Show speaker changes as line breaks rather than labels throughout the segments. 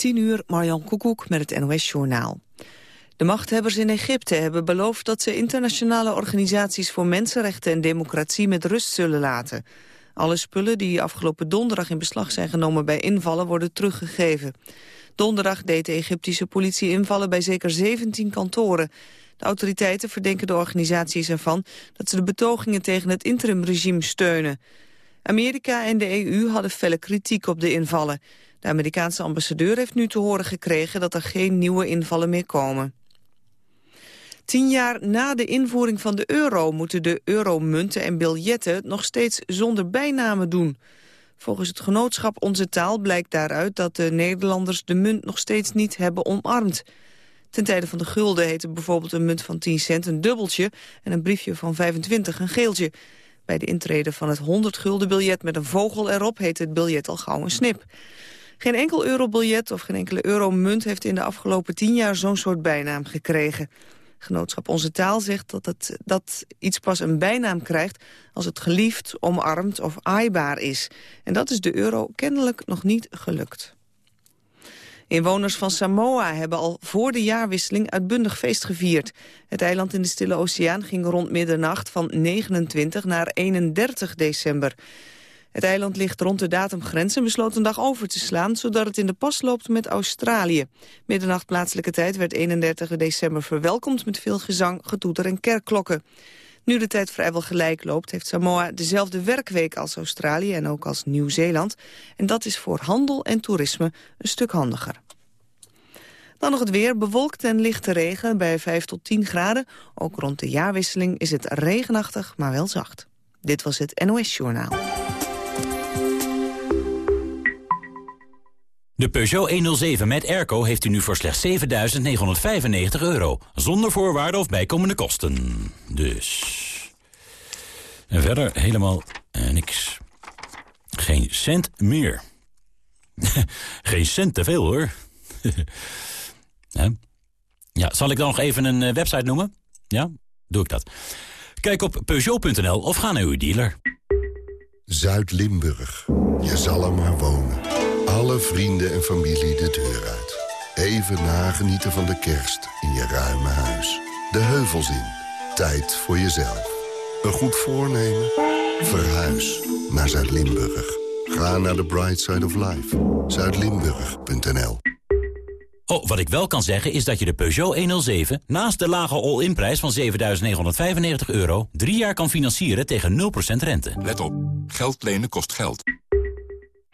10 uur, Marjan Koekoek met het NOS-journaal. De machthebbers in Egypte hebben beloofd dat ze internationale organisaties voor mensenrechten en democratie met rust zullen laten. Alle spullen die afgelopen donderdag in beslag zijn genomen bij invallen worden teruggegeven. Donderdag deed de Egyptische politie invallen bij zeker 17 kantoren. De autoriteiten verdenken de organisaties ervan dat ze de betogingen tegen het interimregime steunen. Amerika en de EU hadden felle kritiek op de invallen. De Amerikaanse ambassadeur heeft nu te horen gekregen dat er geen nieuwe invallen meer komen. Tien jaar na de invoering van de euro moeten de euromunten en biljetten nog steeds zonder bijnamen doen. Volgens het genootschap Onze Taal blijkt daaruit dat de Nederlanders de munt nog steeds niet hebben omarmd. Ten tijde van de gulden heette bijvoorbeeld een munt van 10 cent een dubbeltje en een briefje van 25 een geeltje. Bij de intrede van het 100 gulden biljet met een vogel erop heet het biljet al gauw een snip. Geen enkel eurobiljet of geen enkele euromunt heeft in de afgelopen tien jaar zo'n soort bijnaam gekregen. Genootschap Onze Taal zegt dat, het, dat iets pas een bijnaam krijgt als het geliefd, omarmd of aaibaar is. En dat is de euro kennelijk nog niet gelukt. Inwoners van Samoa hebben al voor de jaarwisseling uitbundig feest gevierd. Het eiland in de Stille Oceaan ging rond middernacht van 29 naar 31 december. Het eiland ligt rond de datumgrens en besloot een dag over te slaan... zodat het in de pas loopt met Australië. Middernacht plaatselijke tijd werd 31 december verwelkomd... met veel gezang, getoeter en kerkklokken. Nu de tijd vrijwel gelijk loopt, heeft Samoa dezelfde werkweek als Australië en ook als Nieuw-Zeeland. En dat is voor handel en toerisme een stuk handiger. Dan nog het weer, bewolkt en lichte regen bij 5 tot 10 graden. Ook rond de jaarwisseling is het regenachtig, maar wel zacht. Dit was het NOS Journaal.
De Peugeot 107 met airco heeft u nu voor slechts 7.995 euro. Zonder voorwaarden of bijkomende kosten. Dus... En verder helemaal eh, niks. Geen cent meer. Geen cent te veel, hoor. ja, zal ik dan nog even een eh, website noemen? Ja, doe ik dat. Kijk op Peugeot.nl of ga naar uw dealer.
Zuid-Limburg. Je zal er maar wonen. Alle vrienden en familie de deur uit. Even nagenieten van de kerst in je ruime huis. De heuvels in. Tijd voor jezelf. Een goed voornemen? Verhuis naar Zuid-Limburg. Ga naar de Bright Side of Life. Zuidlimburg.nl
Oh, wat ik wel kan zeggen is dat je de Peugeot 107... naast de lage all-in-prijs van 7.995 euro... drie jaar kan financieren tegen 0% rente.
Let op. Geld lenen kost geld.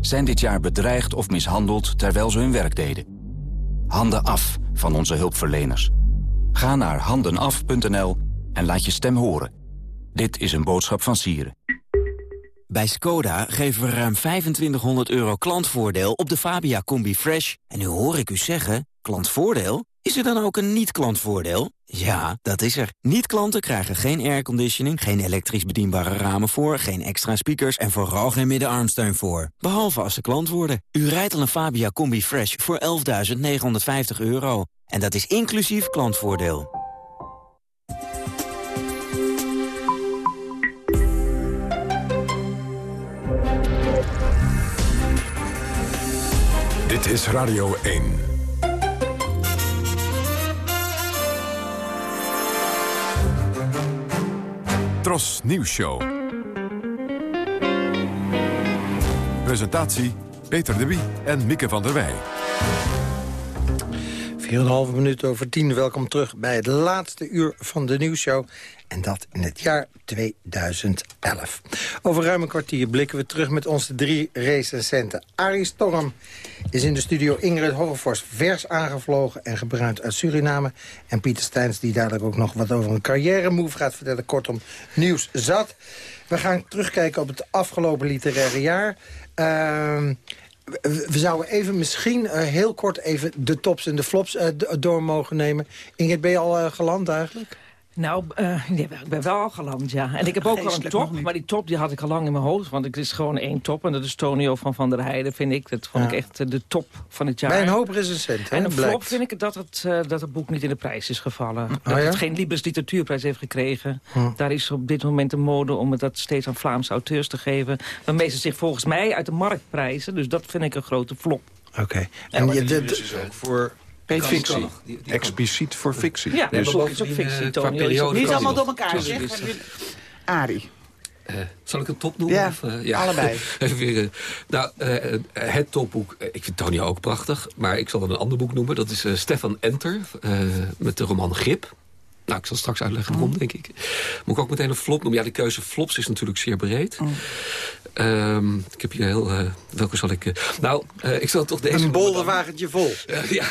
zijn dit jaar bedreigd of mishandeld terwijl ze hun werk deden. Handen af van onze hulpverleners. Ga naar handenaf.nl en laat je stem horen. Dit is een boodschap van Sieren.
Bij Skoda geven we ruim 2500 euro klantvoordeel op de Fabia Combi Fresh. En nu hoor ik u zeggen, klantvoordeel? Is er dan ook een niet-klantvoordeel? Ja, dat is er. Niet-klanten krijgen geen airconditioning, geen elektrisch bedienbare ramen voor, geen extra speakers en vooral geen middenarmsteun voor. Behalve als ze klant worden. U rijdt al een Fabia Combi Fresh voor 11.950 euro. En dat is inclusief klantvoordeel.
Dit is Radio 1. Tros Nieuws Show. Presentatie Peter de Wie en Mieke van der Wij.
4,5 minuut over 10. Welkom terug bij het laatste uur van de nieuwsshow. En dat in het jaar 2011. Over ruim een kwartier blikken we terug met onze drie recensenten. Arie Storm is in de studio Ingrid Hogevorst vers aangevlogen en gebruind uit Suriname. En Pieter Steins die dadelijk ook nog wat over een carrière move gaat vertellen. Kortom, nieuws zat. We gaan terugkijken op het afgelopen literaire jaar. Uh, we zouden even misschien eh, heel kort even de tops en de flops eh, door mogen nemen. Ingrid, ben je al eh, geland eigenlijk?
Nou, eh, ik ben wel al geland, ja. En ik heb ook wel een
Geestelijk nog
top, maar die top die had ik al lang in mijn hoofd. Want het is gewoon één top en dat is Tonio van Van der Heijden, vind ik. Dat vond
Ja.
ik echt eh, de top van het jaar.
Bij een hoop recensenten,
En
hè,
een flop vind ik dat het, eh, dat het boek niet in de prijs is gevallen. dat
Oh ja?
het geen Libris Literatuurprijs heeft gekregen.
Hm.
Daar is op dit moment een mode om het dat steeds aan Vlaamse auteurs te geven. Waarmee ze zich volgens mij uit de markt prijzen. Dus dat vind ik een grote flop.
Oké. En je, de- de-
is ook voor
Peter
fictie.
Die- die kan-
Expliciet voor fictie.
Ja,
Dus-
dat boek is ook fictie.
eh,
Tonio is ook
periode Niet
fictie.
die allemaal door elkaar, zeg. Arie.
Eh, zal ik een top noemen?
Ja,
Of, eh,
allebei.
Even weer, nou, het topboek, ik vind Tonia ook prachtig. Maar ik zal dan een ander boek noemen. Dat is eh, Stefan Enter eh, met de roman Grip. Nou, ik zal straks uitleggen waarom, denk ik. Moet ik ook meteen een flop noemen? Ja, de keuze flops is natuurlijk zeer breed. Ehm, ik heb hier heel... eh, welke zal ik... eh, nou, eh, ik zal toch deze
een bolderwagentje vol.
Ja.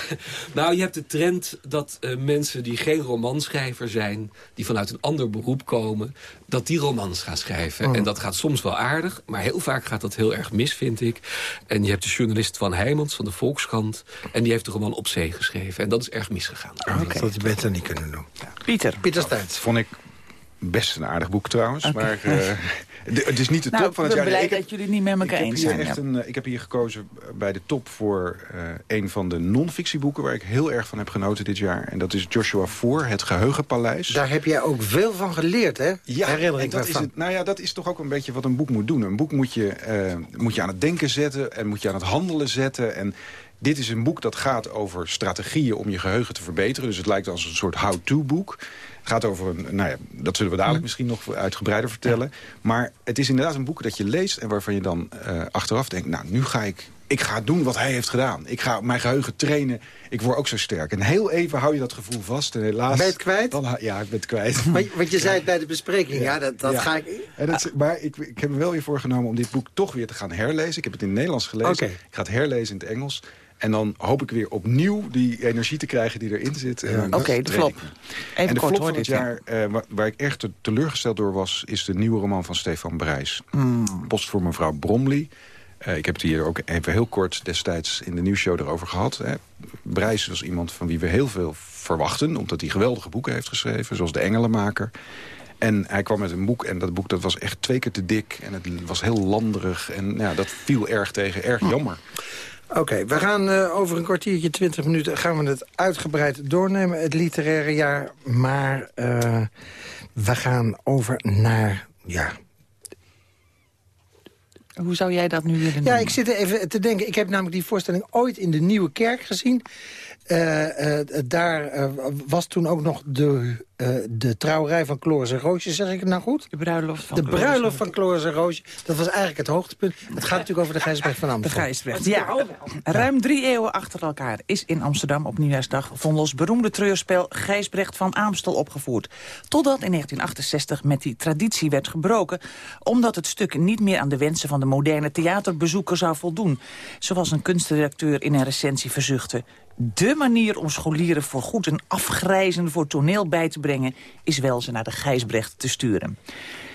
Nou, je hebt de trend dat eh, mensen die geen romanschrijver zijn... die vanuit een ander beroep komen... dat die romans gaan schrijven.
Oh.
En dat gaat soms wel aardig, maar heel vaak gaat dat heel erg mis, vind ik. En je hebt de journalist Van Heijmans van de Volkskrant... en die heeft de roman Op Zee geschreven. En dat is erg misgegaan.
Oh, Dat had je beter niet kunnen doen.
Pieter.
Pieter Stijns.
Vond ik best een aardig boek trouwens. Maar eh, de- het is niet de top
Nou,
van
ik
het
ben
jaar.
blij
Ik heb-
dat jullie het niet met elkaar eens zijn.
echt
ja.
een, eh, ik heb hier gekozen bij de top voor eh, een van de non-fictieboeken... waar ik heel erg van heb genoten dit jaar. En dat is Joshua Voor, Het Geheugenpaleis.
Daar heb jij ook veel van geleerd, hè?
Ja,
Herinner ik
dat
me
is
van.
het, nou ja, dat is toch ook een beetje wat een boek moet doen. Een boek moet je, eh, moet je aan het denken zetten en moet je aan het handelen zetten. En dit is een boek dat gaat over strategieën om je geheugen te verbeteren. Dus het lijkt als een soort how-to-boek. Gaat over een, nou ja, dat zullen we dadelijk misschien nog uitgebreider vertellen. Maar het is inderdaad een boek dat je leest en waarvan je dan eh, achteraf denkt... nou, nu ga ik, ik ga doen wat hij heeft gedaan. Ik ga mijn geheugen trainen. Ik word ook zo sterk. En heel even hou je dat gevoel vast. En helaas...
Ben je het kwijt?
Dan, ja, ik ben het kwijt.
Maar, want je zei het bij de bespreking, ja, dat, dat
Ja.
ga ik...
En dat maar ik, ik heb me wel weer voorgenomen om dit boek toch weer te gaan herlezen. Ik heb het in het Nederlands gelezen. Ik ga het herlezen in het Engels. En dan hoop ik weer opnieuw die energie te krijgen die erin zit. Dan
Oké, de flop.
ik me.
Even
en de
kort
flop
hoor
van het
dit, ja.
jaar, eh, waar, waar ik echt te- teleurgesteld door was... is de nieuwe roman van Stefan Brijs.
Hmm.
Post voor mevrouw Bromley. Eh, ik heb het hier ook even heel kort destijds in de nieuwsshow erover gehad. Hè. Brijs was iemand van wie we heel veel verwachten... omdat hij geweldige boeken heeft geschreven, zoals De Engelenmaker... En hij kwam met een boek en dat boek dat was echt twee keer te dik. En het was heel landerig en ja, dat viel erg tegen. Erg jammer.
Oké, we gaan eh, over een kwartiertje, twintig minuten... gaan we het uitgebreid doornemen, het literaire jaar. Maar eh, we gaan over naar... Ja,
Hoe zou jij dat nu willen
Ja,
noemen?
ik zit er even te denken. Ik heb namelijk die voorstelling ooit in de Nieuwe Kerk gezien. Eh, daar was toen ook nog de, eh, de trouwerij van Floris en Roosje, zeg ik het nou goed?
De bruiloft van
De bruiloft van en Roosje. Dat was eigenlijk het hoogtepunt. Het gaat natuurlijk over de Gijsbrecht van
De
Amstel.
Gijsbrecht, ja. Ruim drie eeuwen achter elkaar is in Amsterdam op Nieuwjaarsdag... Vondels beroemde treurspel Gijsbrecht van Amstel opgevoerd. Totdat in 1968 met die traditie werd gebroken... omdat het stuk niet meer aan de wensen van de moderne theaterbezoeker zou voldoen. Zoals een kunstredacteur in een recensie verzuchtte. De manier om scholieren voorgoed een afgrijzen voor toneel bij te brengen... is wel ze naar de Gijsbrecht te sturen.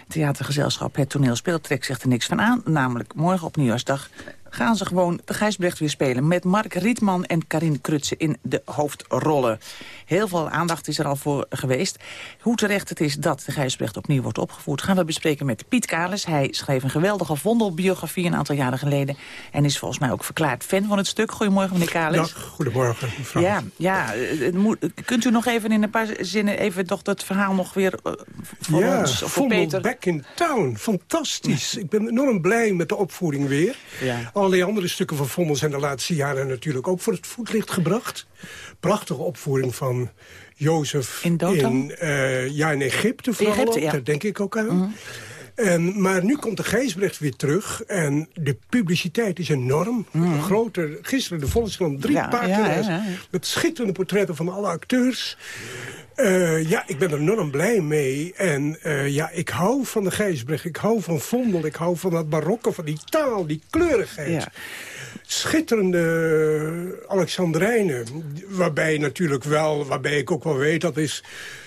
Theatergezelschap Het Toneelspel trekt zich er niks van aan. Namelijk morgen op Nieuwjaarsdag gaan ze gewoon de Gijsbrecht weer spelen... met Mark Rietman en Karin Krutse in de hoofdrollen. Heel veel aandacht is er al voor geweest. Hoe terecht het is dat de Gijsbrecht opnieuw wordt opgevoerd... gaan we bespreken met Piet Kalis. Hij schreef een geweldige vondelbiografie een aantal jaren geleden... en is volgens mij ook verklaard fan van het stuk. Goedemorgen, meneer Kalis.
Dag, goedemorgen, mevrouw.
Ja, ja eh, het moet, kunt u nog even in een paar zinnen even toch dat verhaal nog weer eh, voor
ja,
ons of voor Peter?
back in town. Fantastisch. Ik ben enorm blij met de opvoering weer.
Ja.
Allerlei andere stukken van Vondel zijn de laatste jaren natuurlijk ook voor het voetlicht gebracht. Prachtige opvoering van Jozef
In
eh, ja, in Egypte vooral
Egypte, ja.
Daar denk ik ook aan.
Mhm.
En, maar nu komt de Gijsbrecht weer terug. En de publiciteit is enorm. Groter, gisteren de Volkskrant drie
Mhm. Ja,
pagina's.
ja, ja, ja.
Met schitterende portretten van alle acteurs. Eh, ja, ik ben er enorm blij mee. En eh, ja, ik hou van de Gijsbrecht. Ik hou van Vondel. Ik hou van dat barokke, van die taal, die kleurigheid.
Ja.
Schitterende Alexandrijnen. Waarbij natuurlijk wel, waarbij ik ook wel weet, dat is...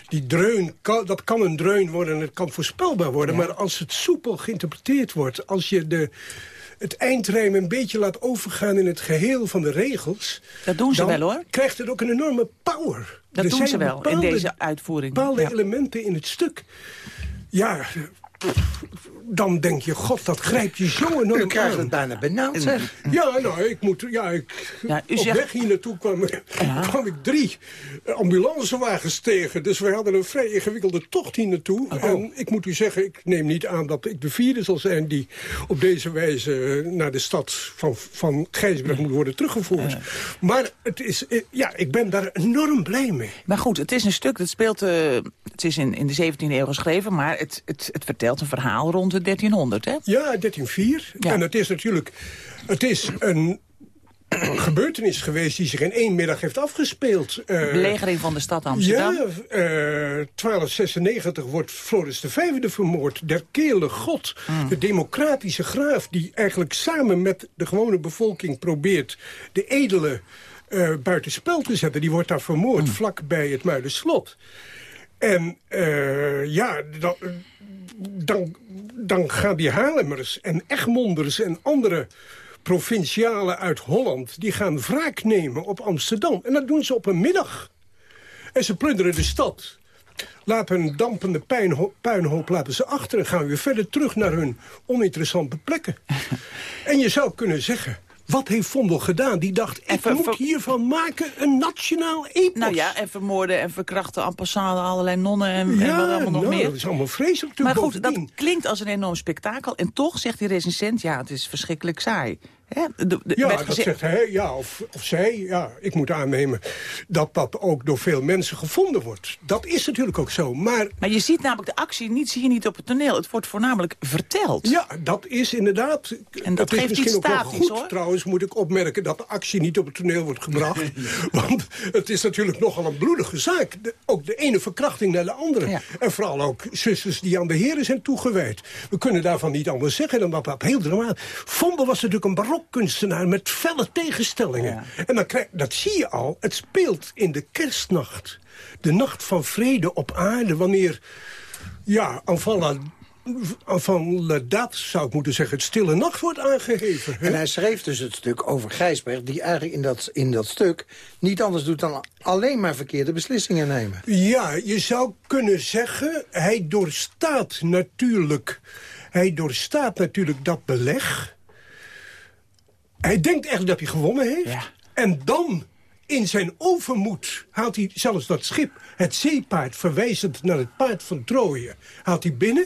Die dreun, kan, dat kan een dreun worden en het kan voorspelbaar worden. Maar als het soepel geïnterpreteerd wordt... als je de, het eindrijm een beetje laat overgaan in het geheel van de regels...
Dat doen ze wel, hoor.
krijgt het ook een enorme power.
Dat
Er
doen
zijn
ze wel in deze uitvoering.
Bepaalde
Ja.
elementen in het stuk. Ja, dan denk je, god, dat grijpt je zo enorm
U krijgt
aan.
het bijna benauwd, zeg.
Ja, nou, ik moet... Ja, ik,
Ja, u
op
zegt-
weg hier naartoe kwam, kwam ik drie ambulancewagens tegen. Dus wij hadden een vrij ingewikkelde tocht hier naartoe.
Oh.
En ik moet u zeggen, ik neem niet aan dat ik de vierde zal zijn... die op deze wijze naar de stad van, van Gijsbrecht moet worden teruggevoerd. Maar het is, eh, ja, ik ben daar enorm blij mee.
Maar goed, het is een stuk dat speelt... eh, het is in, in de 17e eeuw geschreven, maar het, het, het vertelt een verhaal rond de 1300, hè?
Ja, 1304.
Ja.
En het is natuurlijk... Het is een gebeurtenis geweest die zich in één middag heeft afgespeeld. Eh,
Belegering van de stad Amsterdam.
Ja, eh 1296 wordt Floris V vermoord. Der kele god,
Hmm.
de democratische graaf... die eigenlijk samen met de gewone bevolking probeert... de edele eh buitenspel te zetten. Die wordt daar vermoord,
Hmm.
vlak bij het Muiderslot. En eh, ja, dan, dan, dan gaan die Haarlemmers en Egmonders en andere provincialen uit Holland... die gaan wraak nemen op Amsterdam. En dat doen ze op een middag. En ze plunderen de stad. Laten een dampende puinho- puinhoop laten ze achter... en gaan weer verder terug naar hun oninteressante plekken. en je zou kunnen zeggen... Wat heeft Vondel gedaan? Die dacht, ik moet hiervan maken een nationaal epos.
Nou ja, en vermoorden en verkrachten en allerlei nonnen en, en
Ja,
wat allemaal nog
nou,
meer.
dat is allemaal vreselijk
Maar goed, dat klinkt als een enorm spektakel. En toch zegt die recensent, ja, het is verschrikkelijk saai. Hè? De, de-
Ja, dat
gezegd-
zegt hij, ja, of, of zij. Ja, ik moet aannemen dat dat ook door veel mensen gevonden wordt. Dat is natuurlijk ook zo. Maar
Maar je ziet namelijk de actie niet, zie je niet op het toneel. Het wordt voornamelijk verteld.
ja, dat is inderdaad...
En dat
is
geeft
misschien
iets
ook wel goed,
hoor.
trouwens, moet ik opmerken... dat de actie niet op het toneel wordt gebracht. Want het is natuurlijk nogal een bloedige zaak. De- ook de ene verkrachting naar de andere.
Ja.
En vooral ook zusters die aan de heren zijn toegewijd. We kunnen daarvan niet anders zeggen dan dat dat heel dramatisch... Vondel was natuurlijk een barokkunstenaar met felle tegenstellingen. En dan krijg, dat zie je al, het speelt in de kerstnacht. De nacht van vrede op aarde, wanneer... Ja, aanvallen van dat zou ik moeten zeggen, het stille nacht wordt aangeheven. hè?
En hij schreef dus het stuk over Gijsberg... die eigenlijk in dat, in dat stuk niet anders doet dan alleen maar verkeerde beslissingen nemen.
Ja, je zou kunnen zeggen, hij doorstaat natuurlijk, hij doorstaat natuurlijk dat beleg. Hij denkt echt dat hij gewonnen heeft.
Ja.
En dan, in zijn overmoed, haalt hij zelfs dat schip, het zeepaard, verwijzend naar het paard van Troje, haalt hij binnen.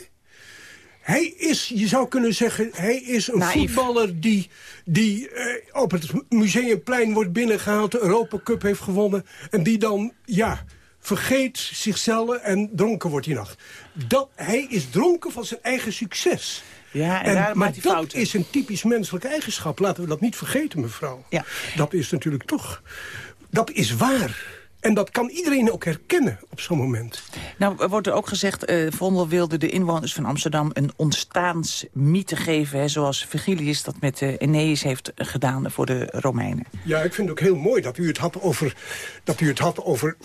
Hij is, je zou kunnen zeggen, hij is een
Naïef.
voetballer die, die eh, op het museumplein wordt binnengehaald, de Europa Cup heeft gewonnen. En die dan, ja, vergeet zichzelf en dronken wordt die nacht. Dat, hij is dronken van zijn eigen succes.
Ja, en,
En,
daar
maar
maakt hij
dat
fouten.
is een typisch menselijke eigenschap. Laten we dat niet vergeten, mevrouw.
Ja.
Dat is natuurlijk toch... Dat is waar. En dat kan iedereen ook herkennen op zo'n moment.
Nou, er wordt er ook gezegd, eh Vondel wilde de inwoners van Amsterdam een ontstaansmythe geven. Hè, zoals Virgilius dat met eh Aeneas heeft gedaan voor de Romeinen.
Ja, ik vind het ook heel mooi dat u het had over, dat u het had over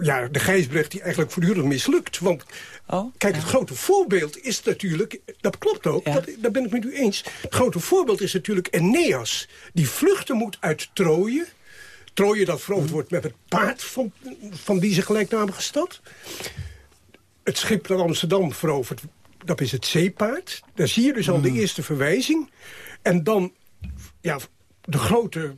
ja, de Gijsbrecht die eigenlijk voortdurend mislukt. Want
Oh,
kijk, het grote voorbeeld is natuurlijk, dat klopt ook,
Ja.
dat, daar ben ik met u eens. Het grote voorbeeld is natuurlijk Aeneas, die vluchten moet uit Troje. Troje dat veroverd wordt met het paard van, van deze gelijknamige stad. Het schip dat Amsterdam verovert, dat is het zeepaard. Daar zie je dus al de eerste verwijzing. En dan ja, de grote,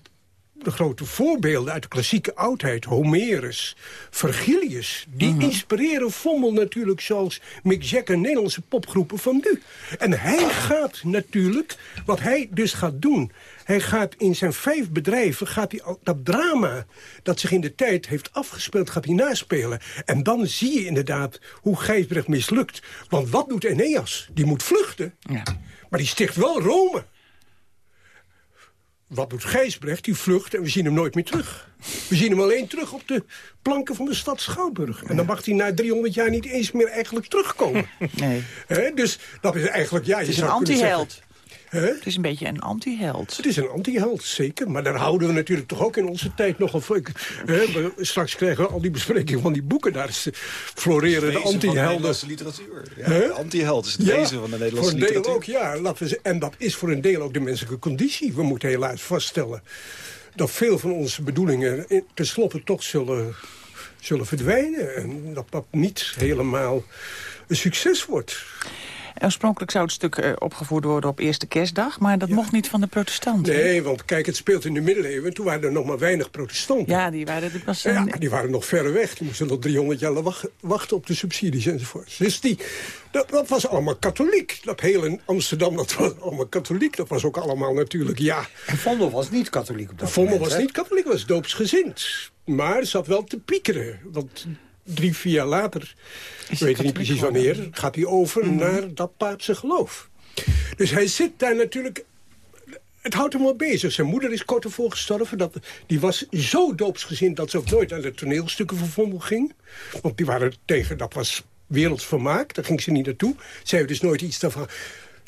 de grote voorbeelden uit de klassieke oudheid. Homerus, Virgilius. Die inspireren Vondel natuurlijk zoals Mick Jagger, Nederlandse popgroepen van nu. En hij gaat natuurlijk, wat hij dus gaat doen... Hij gaat in zijn vijf bedrijven, gaat hij dat drama dat zich in de tijd heeft afgespeeld, gaat hij naspelen. En dan zie je inderdaad hoe Gijsbrecht mislukt. Want wat doet Aeneas? Die moet vluchten,
Ja.
maar die sticht wel Rome. Wat doet Gijsbrecht? Die vlucht en we zien hem nooit meer terug. We zien hem alleen terug op de planken van de stad Schouwburg. En dan mag hij na 300 jaar niet eens meer eigenlijk terugkomen.
Nee.
Dus dat is eigenlijk... Ja,
Het
je
is een anti-held. Het is een beetje een anti-held.
Het is een anti-held, zeker. Maar daar houden we natuurlijk toch ook in onze tijd nogal van. Hè, straks krijgen we al die bespreking van die boeken. Daar is, floreren de
de
anti-helden.
Nederlandse literatuur. Ja, de anti-held is het
Ja,
wezen van de Nederlandse
voor een deel ook, ja. Laten we zeggen. En dat is voor een deel ook de menselijke conditie. We moeten helaas vaststellen dat veel van onze bedoelingen... in- tenslotte toch zullen, zullen verdwijnen. En dat dat niet helemaal een succes wordt.
Oorspronkelijk zou het stuk eh, opgevoerd worden op eerste kerstdag... maar dat mocht niet van de protestanten.
Nee, want kijk, het speelt in de middeleeuwen. Toen waren er nog maar weinig protestanten.
Ja, die waren... Dit was
Ja, die waren nog verre weg. Die moesten nog 300 jaar wacht- wachten op de subsidies enzovoort. Dus die, dat, dat was allemaal katholiek. Dat hele Amsterdam, dat was allemaal katholiek. Dat was ook allemaal natuurlijk, ja...
En Vondel was niet katholiek op dat
Vondel
moment,
was
hè?
niet katholiek, was doopsgezind. Maar zat wel te piekeren. Want drie, vier jaar later, ik weet niet precies wanneer... gaat hij over
Mhm.
naar dat paapse geloof. Dus hij zit daar natuurlijk... Het houdt hem wel bezig. Zijn moeder is kort ervoor gestorven. Dat, die was zo doopsgezind dat ze ook nooit naar de toneelstukken van ging. Want die waren tegen, dat was werelds vermaak. Daar ging ze niet naartoe. Zij heeft dus nooit iets daarvan...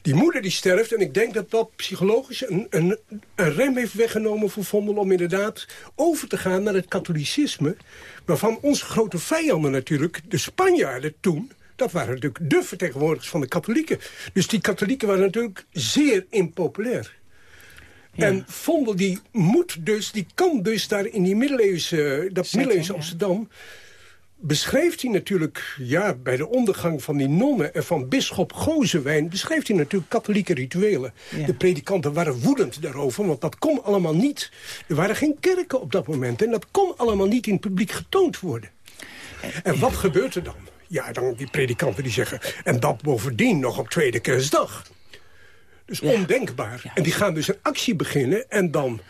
Die moeder die sterft en ik denk dat dat psychologisch een, een, een rem heeft weggenomen voor Vondel... om inderdaad over te gaan naar het katholicisme... waarvan onze grote vijanden natuurlijk, de Spanjaarden toen... dat waren natuurlijk de vertegenwoordigers van de katholieken. Dus die katholieken waren natuurlijk zeer impopulair. En Vondel die moet dus, die kan dus daar in die middeleeuwse, dat middeleeuwse Amsterdam beschrijft hij natuurlijk, ja, bij de ondergang van die nonnen en van bisschop Gozewijn, beschrijft hij natuurlijk katholieke rituelen.
Ja.
De predikanten waren woedend daarover, want dat kon allemaal niet. Er waren geen kerken op dat moment en dat kon allemaal niet in het publiek getoond worden. En wat gebeurt er dan? Ja, dan die predikanten die zeggen, en dat bovendien nog op tweede kerstdag. Dus ondenkbaar. En die gaan dus een actie beginnen en dan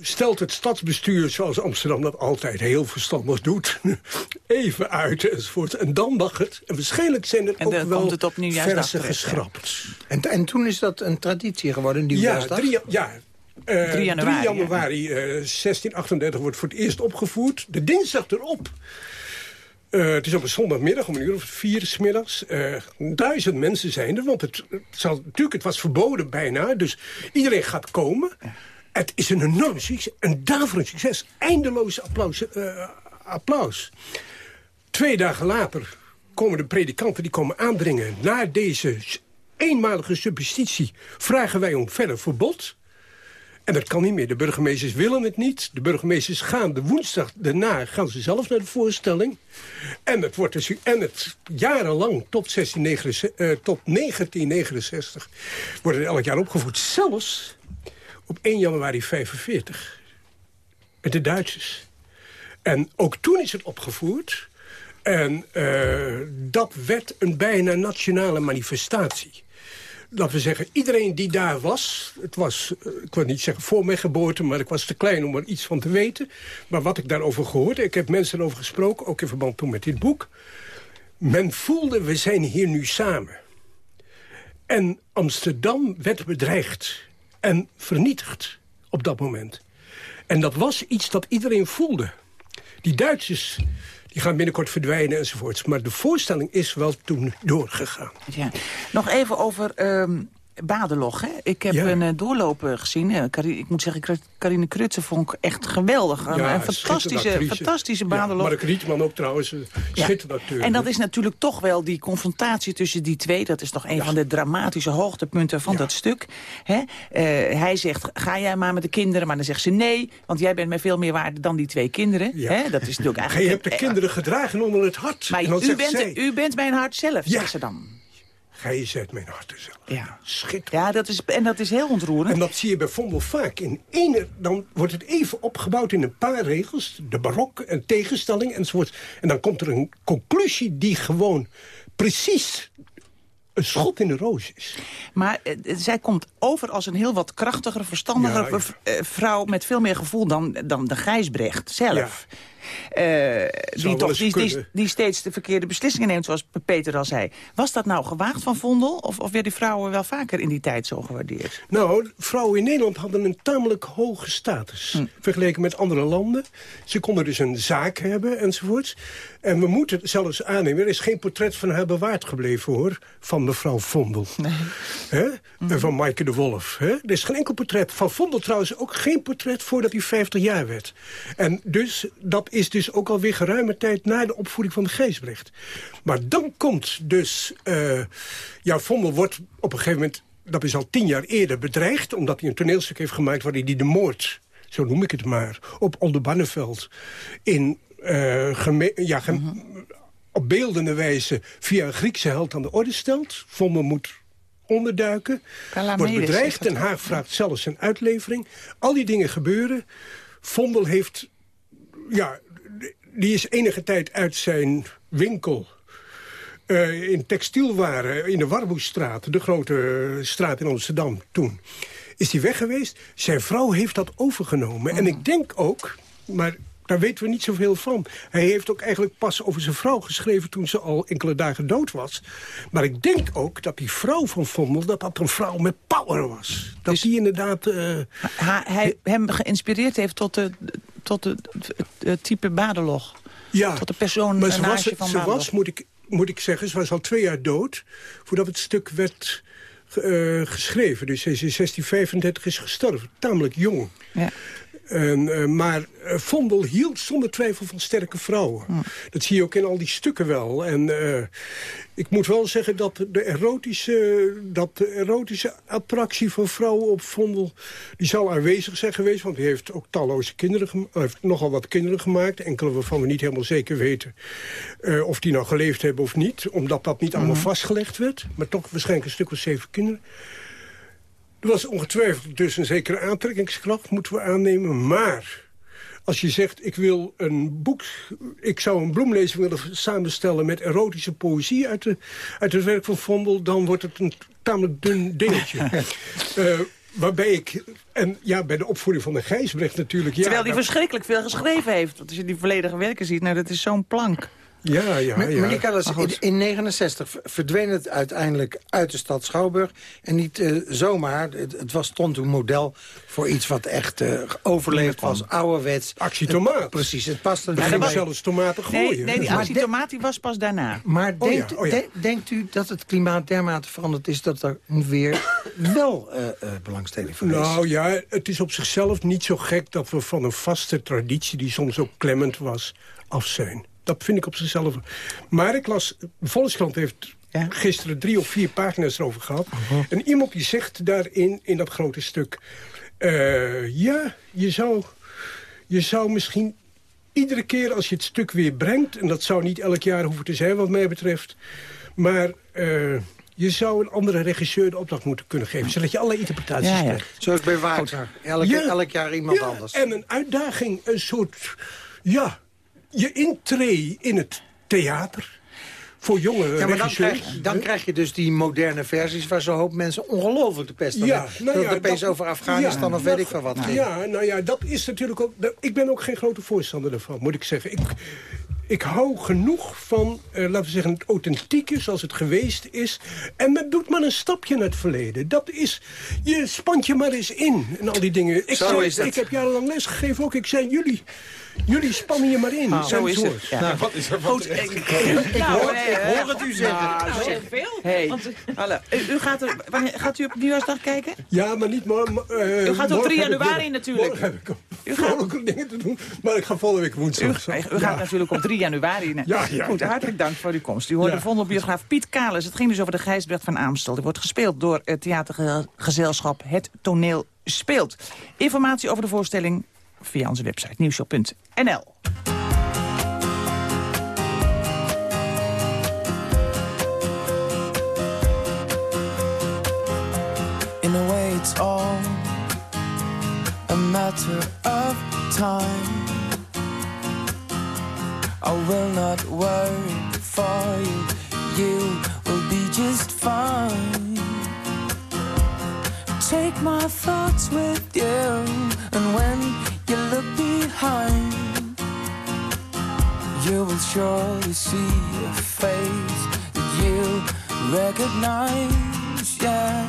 stelt het stadsbestuur, zoals Amsterdam dat altijd heel verstandig doet... even uit enzovoort. En dan mag het. En waarschijnlijk zijn er
En
ook
dan
wel
komt het
versen geschrapt.
En, en toen is dat een traditie geworden, die
Ja? 3 ja, eh,
3 januari,
3 januari eh, 1638 wordt voor het eerst opgevoerd. De dinsdag erop. Eh, het is op een zondagmiddag, om een uur of vier 's middags. Eh, duizend mensen zijn er, want het, het, zal, natuurlijk, het was verboden bijna. Dus iedereen gaat komen. Het is een enorm succes, een daverend succes. Eindeloos applaus. eh, applaus. Twee dagen later komen de predikanten die komen aandringen... naar deze eenmalige substitutie vragen wij om verder verbod. En dat kan niet meer. De burgemeesters willen het niet. De burgemeesters gaan de woensdag daarna gaan ze zelf naar de voorstelling. En het wordt dus, en het jarenlang tot, 1669, eh, tot 1969 wordt het elk jaar opgevoerd. Zelfs op 1 januari 45 met de Duitsers. En ook toen is het opgevoerd. En eh, dat werd een bijna nationale manifestatie. Laten we zeggen, iedereen die daar was... het was, eh, ik wil niet zeggen voor mijn geboorte... maar ik was te klein om er iets van te weten. Maar wat ik daarover gehoord... ik heb mensen erover gesproken, ook in verband toen met dit boek... men voelde, we zijn hier nu samen. En Amsterdam werd bedreigd en vernietigd op dat moment. En dat was iets dat iedereen voelde. Die Duitsers die gaan binnenkort verdwijnen enzovoorts. Maar de voorstelling is wel toen doorgegaan.
Ja. Nog even over ehm Badelog. Hè? Ik heb
Ja.
een doorloop uh, gezien. Carine, ik moet zeggen, Carine Krutse vond ik echt geweldig. Een,
Ja,
fantastische, fantastische Badelog.
Ja, Mark Rietman ook trouwens, ja. schitterend acteur.
En dat is natuurlijk toch wel die confrontatie tussen die twee. Dat is toch een van de dramatische hoogtepunten van dat stuk. Hè? Uh, hij zegt, ga jij maar met de kinderen. Maar dan zegt ze nee, want jij bent mij veel meer waard dan die twee kinderen. Hè? Dat is natuurlijk eigenlijk...
Je hebt de kinderen gedragen onder het hart.
Maar u bent, zij... u bent mijn hart zelf, zegt ze dan.
Gij zet mijn hart zelf.
Ja.
Schitterend.
Ja, dat is, en dat is heel ontroerend.
En dat zie je bij Vondel vaak. In ene, dan wordt het even opgebouwd in een paar regels. De barok, een tegenstelling enzovoort. En dan komt er een conclusie die gewoon precies een schot in de roos is.
Maar uh, zij komt over als een heel wat krachtiger, verstandiger ja, ja. vrouw... met veel meer gevoel dan, dan de Gijsbrecht zelf.
Ja.
Eh, die, toch, die, die, steeds de verkeerde beslissingen neemt, zoals Peter al zei. Was dat nou gewaagd van Vondel? Of, of werden die vrouwen wel vaker in die tijd zo gewaardeerd?
Nou, vrouwen in Nederland hadden een tamelijk hoge status.
Hm.
Vergeleken met andere landen. Ze konden dus een zaak hebben enzovoorts. En we moeten zelfs aannemen... er is geen portret van haar bewaard gebleven, hoor. Van mevrouw Vondel. Hè?
Hm.
En van Maaike de Wolf. Hè? Er is geen enkel portret. Van Vondel trouwens ook geen portret voordat hij 50 jaar werd. En dus, dat is dus ook alweer geruime tijd... na de opvoeding van de Geesbrecht. Maar dan komt dus... eh ja, Vondel wordt op een gegeven moment... dat is al tien jaar eerder bedreigd... omdat hij een toneelstuk heeft gemaakt... waarin hij de moord, zo noem ik het maar... op Oldenbarneveld in eh, ja, gem- op beeldende wijze... via een Griekse held aan de orde stelt. Vondel moet onderduiken.
Palamedes,
wordt bedreigd. Den Haag vraagt zelfs een uitlevering. Al die dingen gebeuren. Vondel heeft... Ja, die is enige tijd uit zijn winkel... eh, in textielwaren in de Warmoestraat, de grote eh, straat in Amsterdam toen, is hij weg geweest. Zijn vrouw heeft dat overgenomen. En ik denk ook, maar daar weten we niet zoveel van. Hij heeft ook eigenlijk pas over zijn vrouw geschreven toen ze al enkele dagen dood was. Maar ik denk ook dat die vrouw van Vondel, dat dat een vrouw met power was. Dat
Dus-
die inderdaad... eh,
Ha- hij hem geïnspireerd heeft tot, de, tot het, het type Badelog.
Ja,
Tot de persoon
maar ze was,
van
ze was moet, ik, moet ik zeggen, ze was al twee jaar dood... voordat het stuk werd eh, geschreven. Dus ze is in 1635 is gestorven, tamelijk jong.
Ja.
En, eh, maar eh, Vondel hield zonder twijfel van sterke vrouwen.
Hm.
Dat zie je ook in al die stukken wel. En eh, ik moet wel zeggen dat de erotische, dat de erotische attractie van vrouwen op Vondel... die zal aanwezig zijn geweest, want hij heeft ook talloze kinderen... heeft nogal wat kinderen gemaakt. Enkele waarvan we niet helemaal zeker weten of die nou geleefd hebben of niet. Omdat dat niet allemaal vastgelegd werd. Maar toch waarschijnlijk een stuk of zeven kinderen. Er was ongetwijfeld dus een zekere aantrekkingskracht, moeten we aannemen. Maar als je zegt, ik wil een boek... ik zou een bloemlezing willen samenstellen met erotische poëzie... uit, de, uit het werk van Vondel, dan wordt het een tamelijk dun dingetje. Eh, waarbij ik... En ja, bij de opvoeding van de Gijsbrecht natuurlijk... Ja,
Terwijl hij verschrikkelijk veel geschreven heeft. Want als je die volledige werken ziet, nou, dat is zo'n plank.
Ja, ja,
Maar-
ja.
Meneer
goed.
in, in 69 v- verdween het uiteindelijk uit de stad Schouwburg. En niet eh, zomaar, het, het was, stond een model voor iets wat echt eh, overleefd was, ouderwets.
Actie
Het-
tomaat.
precies, het past er
We
niet bij.
zelfs tomaten gooien.
Nee, nee die
Maar
actie
de-
tomaat die was pas daarna.
Maar
Oh ja, oh ja.
de- denkt u dat het klimaat dermate veranderd is... dat er weer wel eh, eh, belangstelling voor is?
Nou ja, het is op zichzelf niet zo gek dat we van een vaste traditie... die soms ook klemmend was, af zijn. Dat vind ik op zichzelf. Maar ik las, Volkskrant heeft
Ja.
gisteren drie of vier pagina's erover gehad. En iemand die zegt daarin, in dat grote stuk... eh, ja, je zou, je zou misschien iedere keer als je het stuk weer brengt... en dat zou niet elk jaar hoeven te zijn wat mij betreft... maar eh, je zou een andere regisseur de opdracht moeten kunnen geven... zodat je alle interpretaties
Ja, ja.
krijgt.
Zoals bij Wagner. Elk,
Ja.
elk jaar iemand
Ja,
anders.
En een uitdaging, een soort... Ja, je intree in het theater. Voor jonge
Ja, maar dan
regisseurs.
krijg, dan krijg je dus die moderne versies... waar zo'n hoop mensen ongelooflijk de pest aan
Ja,
hebben.
nou
dat
ja,
opeens over Afghanistan
ja,
of weet
dat-
ik veel wat ging.
Ja, nou ja, dat is natuurlijk ook... dat- Ik ben ook geen grote voorstander daarvan, moet ik zeggen. Ik, ik hou genoeg van, eh, laten we zeggen, het authentieke zoals het geweest is. En men doet maar een stapje naar het verleden. Dat is, je spant je maar eens in en al die dingen. Ik,
Zo
zei-
is het.
ik heb jarenlang les gegeven ook. Ik zei, jullie, jullie spannen je maar in.
Oh, zo is het. Ja.
Nou, wat is er van
Goed,
terecht
ik, ik hoor,
ik hoor het u zeggen.
Nou, zeg veel. Hey, hallo. U, u gaat, er, wanneer, gaat u op Nieuwjaarsdag kijken?
Ja, maar niet maar. uh,
U gaat op 3 januari natuurlijk.
Morgen heb ik
U gaat-
vrolijke dingen te doen. Maar ik ga volgende week
U,
woensdag.
u gaat
Ja.
natuurlijk op 3 januari. naar-
Ja, ja,
Goed, hartelijk dank voor uw komst. U hoorde
Ja.
vondelbiograaf Piet Kalis. Het ging dus over de Gijsbrecht van Aamstel. Die wordt gespeeld door het theatergezelschap Het Toneel Speelt. Informatie over de voorstelling via onze website nieuwshow.nl.
In a way, it's all a matter of time. I will not worry for you, you will be just fine. Take my thoughts with you, and when you look behind, You will surely see a face that you recognize. Yeah,